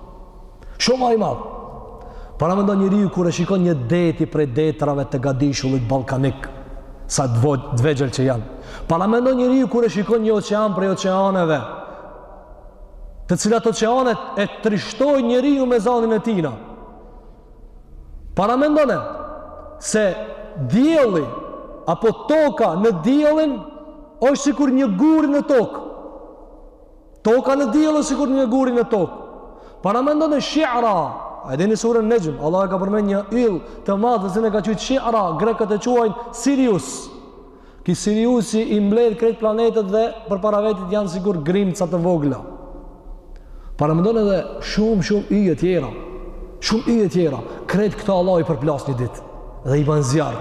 Shumë a i madh. Paramendon njeriu kur e shikon një deti prej detrave të gadishullit ballkanik, sa të vegjël që janë. Paramendon njeriu kur e shikon një oqean prej oqeaneve, të cilat oqeanet e trishtojnë njeriu me zanin e tyna. Paramendone se dielli apo toka në diellin është sikur një guri në tokë. Toka në diell është sikur një guri në tokë. Paramendone Shi'ra, a e dini surën Nexhm, Allahu e ka përmend një yll të madh të cilën e ka qujt Shi'ra, grekët e quajnë Sirius. Ky Siriusi i mbledh krejt planetet dhe përpara vetit janë sikur grimca të vogla. Paramendon edhe shumë shumë yje të tjera. Shumë yje të tjera. Krejt këto Allah i përplas një ditë dhe i ban zjarr.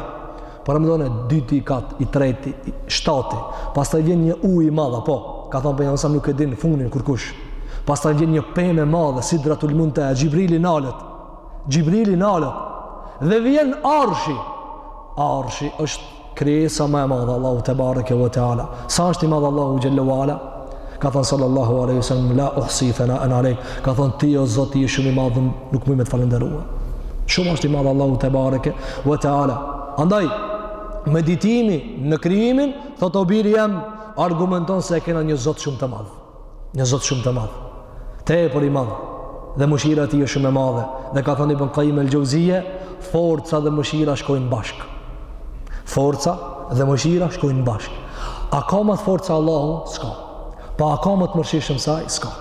Paramendone i dyti kat, i treti, i shtati. Pastaj vjen një ujë i madh, po ka thanë pejgamberi s'ia nuk e din funin kurkush. Pastaj vjen një pemë e madhe, Sidratul Muntaha, Xhibrili nalet. Xhibrili nalet. Dhe vjen Arshi. Arshi është krijesa më e madhe Allahu tebareke ve teala. Sa është i madh Allahu xhel-le ve ala? ka thënë sallallahu alaihi wasallam la uhsi thanaan alejk ka thënë ti o zot je shumë i madh nuk muj me të falënderu shumë është i madh Allahu tebareke ve teala andaj meditimi në krijimin thotë o biri jem argumenton se e kena një zot shumë të madh një zot shumë të madh tepër i madh dhe mëshira e tij o shumë e madhe dhe ka thënë Ibn Qayyim el-Jauziye forca dhe mëshira shkojnë bashkë forca dhe mëshira shkojnë bashkë a ka më të fortë se Allahu s'ka po a ka më të mëshirshëm se ai s'ka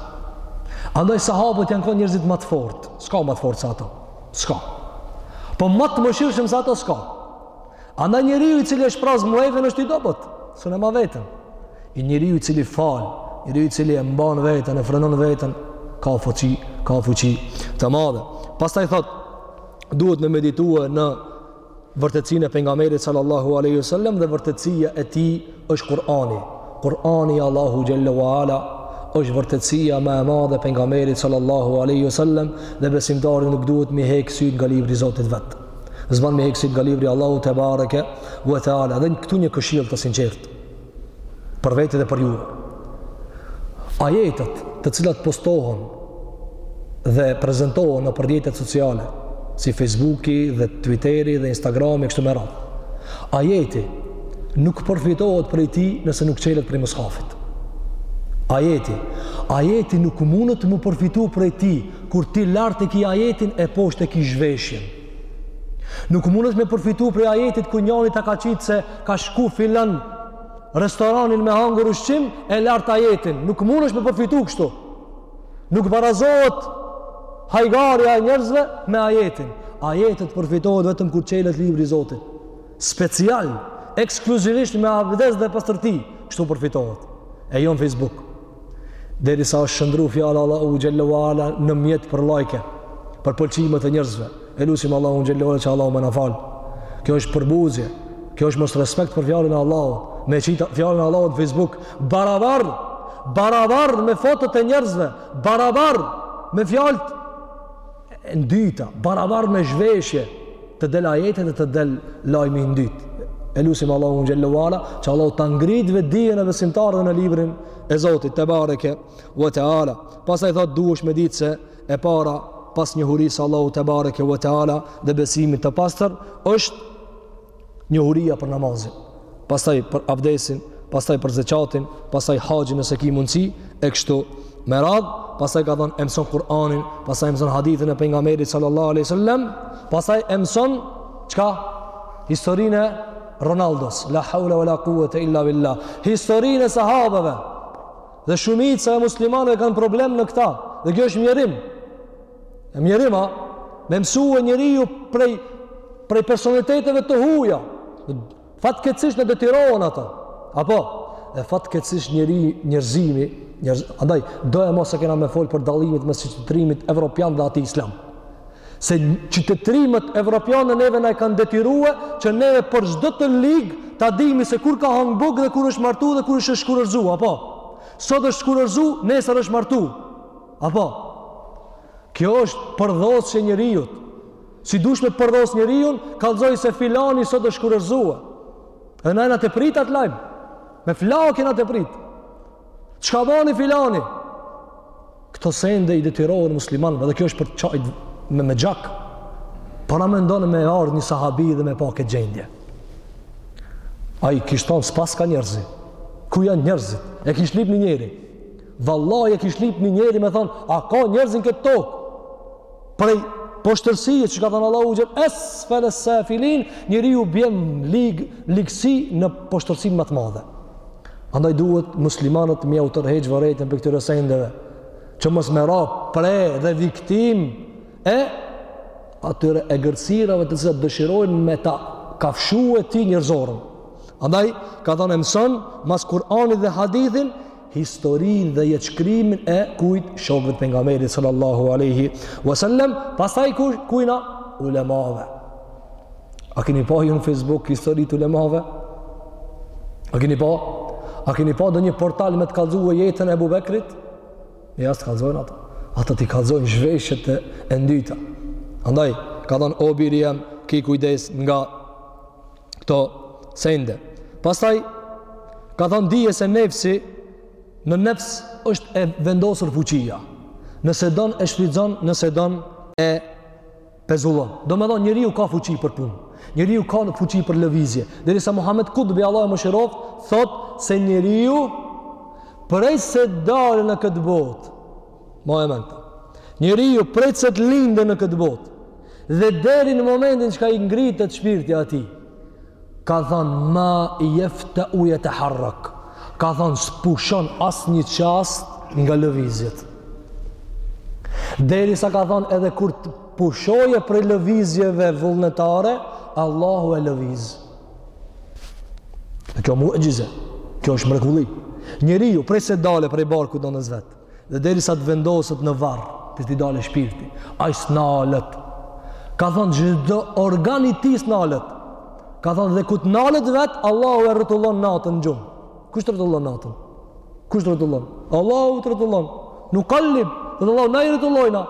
andaj sahabët janë kanë njerëzit më të fortë s'ka më të fortë se ato s'ka po më të mëshirshëm se ato s'ka Andaj njeriu i cili e shpraz mllefin është i dobët, s'un e ma veten. I njeriu i cili fal, njeriu i cili e mban veten, e frenon veten, ka fuqi, ka fuqi të madhe. Pastaj thotë, duhet me meditue në vërtetësinë e pejgamberit sallallahu aleyhi wasallam dhe vërtetësia e tij është Kur'ani. Kur'ani i Allahu Gjelle wa Ala është vërtetësia më e madhe e pejgamberit sallallahu alaihi wasallam dhe besimtari nuk duhet mi hek syt nga libri i Zotit vet. S'ban mi hek syt nga libri i Allahu tebareke wa taala. Dhe këtu një këshillë të sinqertë për vete dhe për ju. Ajetet të cilat postohen dhe prezentohen nëpër rrjetet sociale, si Facebooki dhe Twitteri dhe Instagrami kështu me radhë. Ajeti nuk përfitohet prej tij nëse nuk çelet prej mushafit. Ajeti, ajeti nuk mundet m'u përfitu prej tij, kur ti lart e ki ajetin e poshtë e ki zhveshjen. Nuk mundesh me përfitu prej ajetit kur njani ta ka qitë se ka shku filan restoranin me hangër ushqim e lart ajetin. Nuk mundesh me përfitu kështu. Nuk barazohet hajgarja e njerëzve me ajetin. Ajetet përfitohet vetëm kur çelet libri i Zotit. Special, ekskluzivisht me abdes dhe pastërti, kështu përfitohet. E jo në Facebook. Derisa është shëndru fjala Allahu Gjellu Ala në mjet për lajke, për pëlqimet e njerëzve. E lusim Allahun xhelle ve ala që Allahu me na fal. Kjo është përbuzje. Kjo është mos respekt për fjalën e Allahut. Me qit fjalën e Allahut në Facebook barabar, barabar me fotot e njerëzve, barabar me fjalët e ndyta, barabar me zhveshje të del ajeti edhe të del lajmi i ndytë. E lusim Allahun xhelle ve ala, që Allahu ta ngrit vetdijen e besimtarëve në librin e Zotit tebareke ve teala. Pastaj thotë duhesh me ditë se E para, pas njohurisë së Allahu tebareke ve teala dhe besimit të pastër, është njohuria për namazin. Pastaj për abdesin, pastaj për zekatin, pastaj haxhin nëse ki mundësi e kështu me radhë, pastaj ka thon e mson Kur'anin, pastaj e mson hadithin e pejgamberit sallallahu alaihi wasallam, pastaj e mson çka historinë e Ronaldos, la hawla wala quwwata illa billah, historinë e sahabeve. Dhe shumica e muslimanëve kanë problem në këta. Dhe kjo është mjerim. E mjerim a me mësu njeriu prej, prej personaliteteve të huja. Fatkeqësisht na detyrohen ata. Apo? E fatkeqësisht njeri njerëzimi. Njerëz... Andaj, doemos e kena me folë për dallimet mes qytetrimit evropian dhe atij islam. se qytetrimet evropiane neve na e kanë detyru që neve për çdo të ligë ta dijmë se kur ka hangë bukë dhe kur është martu dhe kur është shkurorzu, apo? Sot është shkurorzu, nesër është martu, apo? Kjo është përdhosje e njeriut. Si dush me përdhos njeriun, kallzoj se filani sot është shkurorzu. Edhe ai ta pret atë lajm. Me flakë ta pret. Çka bani filani? Këto sende i detyrohen muslimanëve dhe kjo është për të qajt me me gjak. Paramendone me ardh një sahabi dhe me pa këtë gjendje. Ai kish thon s'paska njerëz. Ku janë njerëzit? E kish lip një njeri. Vallahi e kish lip një njeri me thon, a ka njerëz në këtë tokë? Prej poshtërsije që ka thënë Allahu u gjënë esfele safilin, njeriu bjen lig, ligësi në poshtërsin më të madhe. Andaj duhet muslimanët m'jau tërheq vërejtjen për këtyre sendeve, që mos me ra pre dhe viktim e atyre egërsirave të cilat dëshirojnë me ta kafshue ty njerëzoren. Andaj, ka thënë e mëson, mas Kur'anit dhe hadithin, historinë dhe jetëshkrimin e kujt shokëve të Pejgamberit sallallahu aleyhi wasallem pastaj ku, kujna ulemave a keni pa ju në facebook histori të ulemave a keni pa a keni pa ndonjë portal me të kalzue jetën e Ebu Bekrit e ja s'të kalzojnë ata ata t'i kalzojnë zhveshjet e, e ndyta andaj ka thonë o biri jem ki kujdes nga këto sende. Pastaj, ka thonë dije se nefsi, në nefs është e vendosur fuqia. Nëse don e shfrytëzon, nëse don e pezullon. Domethonë, njeriu ka fuqi për punë. Njeriu ka fuqi për lëvizje. Derisa Muhammed Kutbi, Allahu e mëshiroftë, thotë se njeriu, prej se t'dalë në këtë botë, Ma e menta. Njeriu prej se të linde në këtë botë, dhe deri në momentin që ka i ngritet shpirti atij, ka thonë, ma jefteu jeteharrak, ka thonë, s'pushon asnjë çast nga lëvizjet. Derisa ka thonë, edhe kur të pushoje prej lëvizjeve vullnetare, Allahu e lëviz. Dhe kjo muxhize, kjo është mrekulli. Njeriu prej se t'dale prej barkut t'nonës vet, Dhe derisa të vendoset në varr, te t'i dalë shpirti, ai s'nalet. Ka thonë, çdo organ i tij s'nalet. Ka thonë, dhe kur t'nalet vetë, Allahu e rrotullon natën në gjumë. Kush të rrotullon natën? Kush të rrotullon? Allahu të rrotullon. Nukallib, thotë Allahu, na i rrotullojna.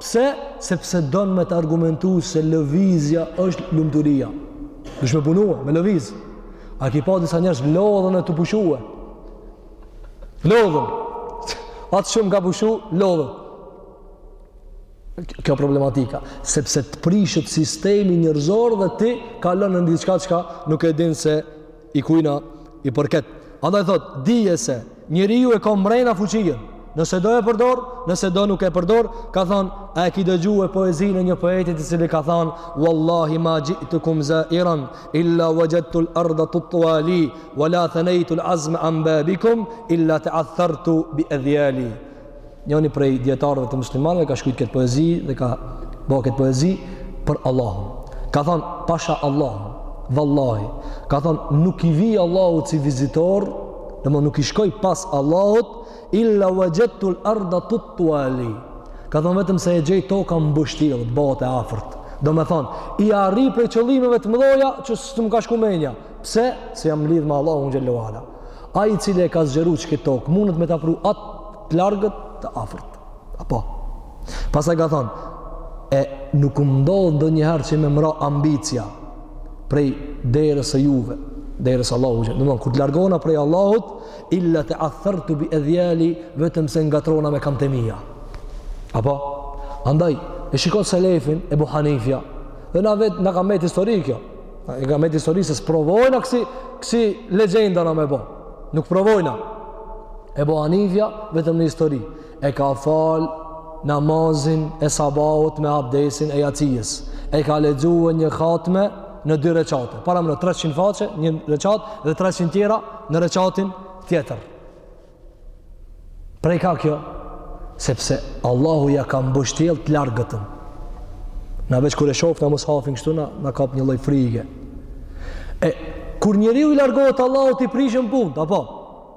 Pse? Sepse don me të argumentu se lëvizja është lumëturia. Dush me punue, me lëviz. A ki pa disa njerëz lodhen e tu pushue. Lodhun. Aq shumë ka pushu, lodhun. Kjo problematika, sepse të prishet sistemi njerëzor dhe ti kalon në diçka çka nuk e din se i kujna i përket. Andaj thot, dije se njeriu e ka mrejna fuqinë, nëse do e përdor, nëse do nuk e përdor, ka thon, a e ki dëgjue poezinë e një poeti i cili ka thon, Wallahi ma xhitukum zairan, illa wajadtu al-ardha tutwa li wa la thanaytu al-azm an babikum illa ta'athartu bi adhyali njoni prej dijetarëve të muslimanëve ka shkruar këtë poezi dhe ka bo këtë poezi për Allahun ka thonë pasha Allahun vallahi ka thonë nuk i vij Allahut si vizitor domethonë nuk i shkoj pas Allahut Illa wajadtu al-ardha tutwali. Ka thonë vetëm se e gjej tokën mbështjellë, bohet e afërt. Domethonë, i arrij prej qëllimeve të mëdha që s'm'ka shku menja. Pse? Se jam lidh me Allahun xhel-le ue ala. Ai i cili e ka zgjeru qët tokë, mundet me ta pru atë të largët të afërt. Apo. Pastaj ka thonë, e nuk ka ndodh ndonjëherë që me m'ra ambicia prej derës së juve, derës së Allahut. Domethonë, kur të largona prej Allahut, Illa teathartu bi edhjali vetëm se ngatrona me kamt e mia. Apo? Andaj, e shikon selefin, Ebu Hanifja, dhe na vetë na ka met histori kjo. Na ka met histori se s'provojna kësi, kësi legjenda na me bo. Nuk provojna. Ebu Hanifja vetëm në histori. e ka fal namazin e sabahut me abdesin e jacijës, e ka lexue një hatme në dy reqate. Paramëno 300 faqe, një reqat dhe 300 tjera në reqatin tjetër. Prej ka kjo? Sepse Allahu ia ka mbështjell të largëtën. Na veç kër e shofë në mos hafin kështu, na, na kap një lloj frige. E, kur njeriu i largohet Allahut i prishen punt, apo?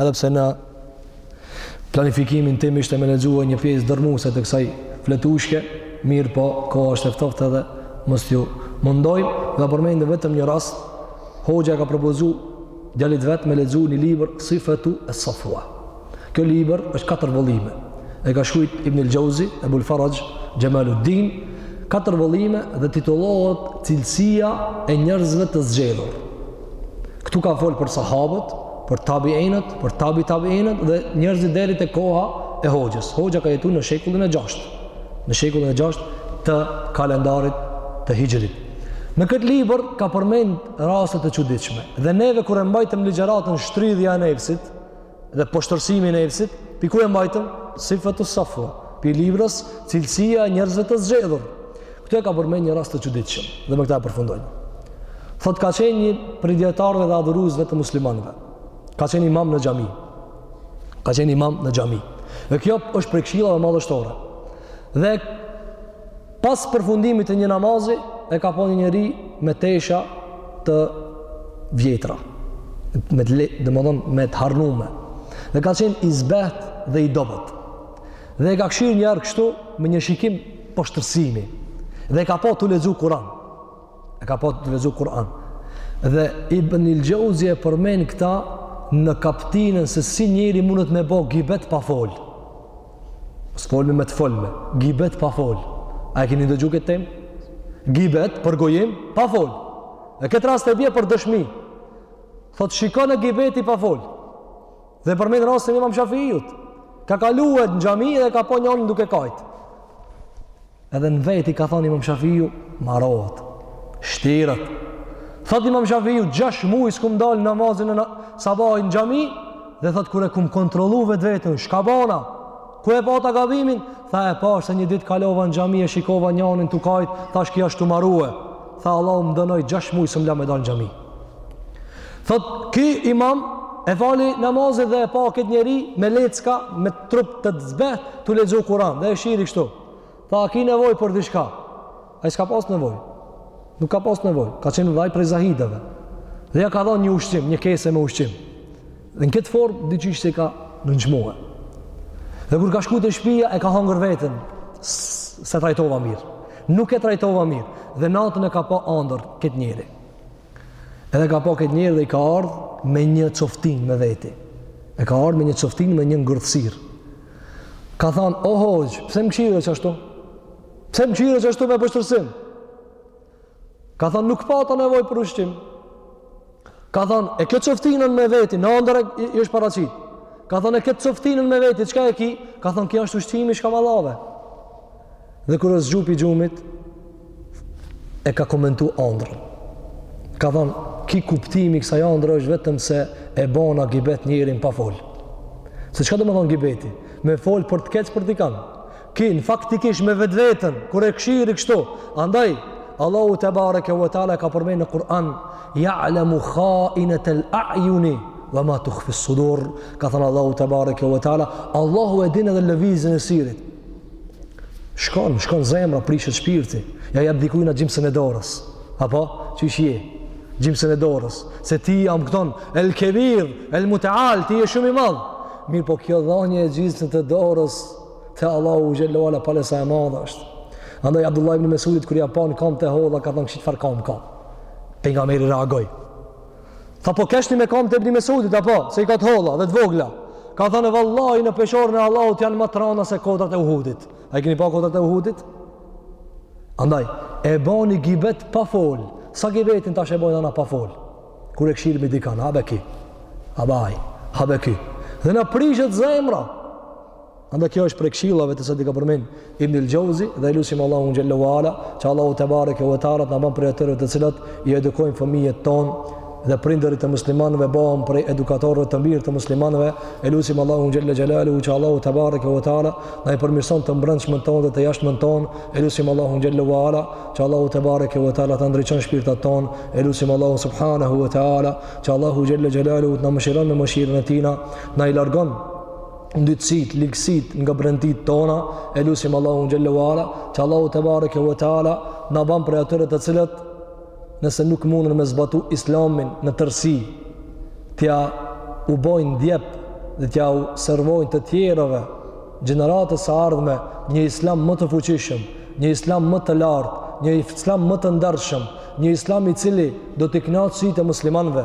Edhe pse në planifikimin tim ishte me lexue një pjesë dërrmuese të kësaj fletushke, mirëpo koha është e ftoftë edhe mos t'ju mundoj. Do ta përmend vetëm një rast, hoxha e ka propozu djalit vet me lexu një libër Sifatu es-Safwa. Kjo libër është katër vëllime. E ka shkrujt Ibn el-Jauzi, Ebul Faraj, Jamaluddin, katër vëllime dhe titullohet Cilësia e njerëzve të zgjedhur. Këtu ka fol për sahabët, për tabiinët, për tabi tabiinët dhe njerëzit deri te koha e Hoxhës. Hoxha ka jetu në shekullin e 6. Në shekullin e 6 të kalendarit të Hixhrit. Në këtë libër ka përmend raste të çuditshme dhe neve kur e mbajtëm ligjëratën shtridhja e nefsit dhe poshtërsimi i nefsit, pi ku e mbajtëm? Sifatu Safwa, pi librës cilësia e njerëzve të zgjedhur. Këtu e ka përmend një rast të çuditshëm dhe me këtë e përfundojmë. Thotë ka qenë një prej dijetarëve dhe adhuruesve të muslimanëve. Ka qenë imam në xhami. Ka qenë imam në xhami. Dhe kjo është prej këshillave madhështore. Dhe pas përfundimit të një namazi e ka pa një njeri me tesha të vjetra. Me të, domethonë, me të harnume. Dhe ka qenë i zbehtë dhe i dobët. Dhe e ka kqyr njeri kështu me një shikim poshtërsimi dhe e ka pa tu lexu Kur'an. E ka pa tu lexu Kur'an. Dhe Ibn al-Jauzi e përmend këta në kaptinën se si njeri mundet me bo gibet pa fol. S'folmi me të folme, gibet pa fol. A e keni dëgju këtë temë? Gibet, përgojim pa fol. E këtë rast e bie për dëshmi. Thot shikon e gibeti pa fol. Dhe përmend rastin e Imam Shafiut. Ka kalue në xhami dhe ka pa njonin duke kajt. Edhe në veti ka thonë Imam Shafiu, marohet. Shtiret. Thot Imam Shafiu, 6 muaj s'kum dal namazin e sabahit në xhami dhe thot kur e kum kontrollu vetveten, çka bona. Ku e pata gabimin? Tha e pashë se një ditë kalova në xhami e shikova njanin tu kajt, thash ki asht tu u marue. Tha Allahu më dënoi gjash muj s'më la me dalë në xhami. Thot, ki imam e fali namazin dhe e pa këtë njeri me lecka, me trup të zbehtë tu lexu Kur'an dhe e kshiri kështu. Tha, a ki nevojë për diçka. Ai s'ka pas nevojë. Nuk ka pas nevojë. Ka qenë edhe ai prej zahidëve. Dhe ja ka dhënë një ushqim, një kese me ushqim. Dhe në këtë formë diçish e ka nënçmuar. Dhe kur ka shku te shpia e ka hangër veten. S'e trajtova mirë. Nuk e trajtova mirë. Dhe natën e ka pa andër këtë njeri. Edhe ka pa këtë njeri dhe i ka ardhë me një coftinë me veti. E ka ardhë me një coftinë, me një ngordhësirë. Ka thanë, o hoxhë, pse më kshire qashtu? Pse më qyre qashtu me poshtërsim? Ka thonë, nuk pata nevojë për ushqim. Ka thonë, e këtë coftinën me veti, në andërr i është paraqit. Ka thonë, e këtë coftinën me veti, çka e ki? Ka thonë, kjo është ushqimi çka ma lave. Dhe kur është çu pi gjumit, e ka komentu andrën. Ka thonë, ki kuptimi kësaj andre është vetëm se e bona gibet njerin pa folë. Se çka do me thonë gibeti? Me folë për të keq për dikan. Ki faktikisht me vetveten kur e kshiri kështu. Andaj Allahu tebareke ve teala ka përmendur në Kur'an ya'lamu kha'inat al-a'yun wa ma tukhfi as-sudur. Ka thënë Allahu tebareke ve teala, Allahu e din edhe lëvizjen e sirit. Shkon, shkon zemra, prishet shpirti. Ja jep dikujna gjimsën e dorës. Apo, qish je? Gjimsën e dorës. Se ti jam kujton, el kebir, el muteal, ti je shumë i madh. Mirëpo kjo dhanje e gjimsën të dorës, Te Allahu xhel-le ve ala pale sa e madhe është. Andaj Abdullah ibn Mesudit kur ja panë kamët e holla ka thënë çfarë kamë ka. Pejgamberi reagoi. Tha po keshni me kamët e ibn Mesudit apo se i ka të holla dhe të vogla. Ka thënë vallahi në peshorën e Allahut janë më t'rana se kodrat e Uhudit. A i keni pa kodrat e Uhudit? Andaj, e bani gibet pa fol. Sa gibetin tash e bajmë na pa fol. Kur e kshirim dikan, ha be ki. Ha be aj, ha be ki. Dhe na prishet zemra. Andaj kjo është prej këshillave të cilat i ka përmend Ibn al-Xhevzi dhe e lusim Allahun xhel-le ve ala, që Allahu te bareke ve teala të na bën prej atyre të cilat i edukojnë fëmijët tonë dhe prindërit e muslimanëve bëhen prej edukatorëve të mirë të muslimanëve. E lusim Allahun xhel-le xhelaluhu që Allahu te bareke ve teala na i përmirëson të mbrendshmen tonë dhe të jashtmen tonë. E lusim Allahun xhel-le ve ala që Allahu te bareke ve teala të ndriçon shpirtat tonë. E lusim Allahun subhanahu ve teala që Allahu xhel-le xhelaluhu të na mëshiron me mëshirën e tij na i largon ndytësit, ligësit nga brendit tona, e lusim Allahun xhel-le ve ala, që Allahu te bareke ve teala, na ban prej atyre të cilët, nëse nuk mundën me zbatu islamin në tërsi, t'ia bojnë djep dhe t'ia servojnë të tjerëve, gjeneratës së ardhme, një islam më të fuqishëm, një islam më të lartë, një islam më të ndershëm, një islam i cili do t'i knaq sytë e muslimanve,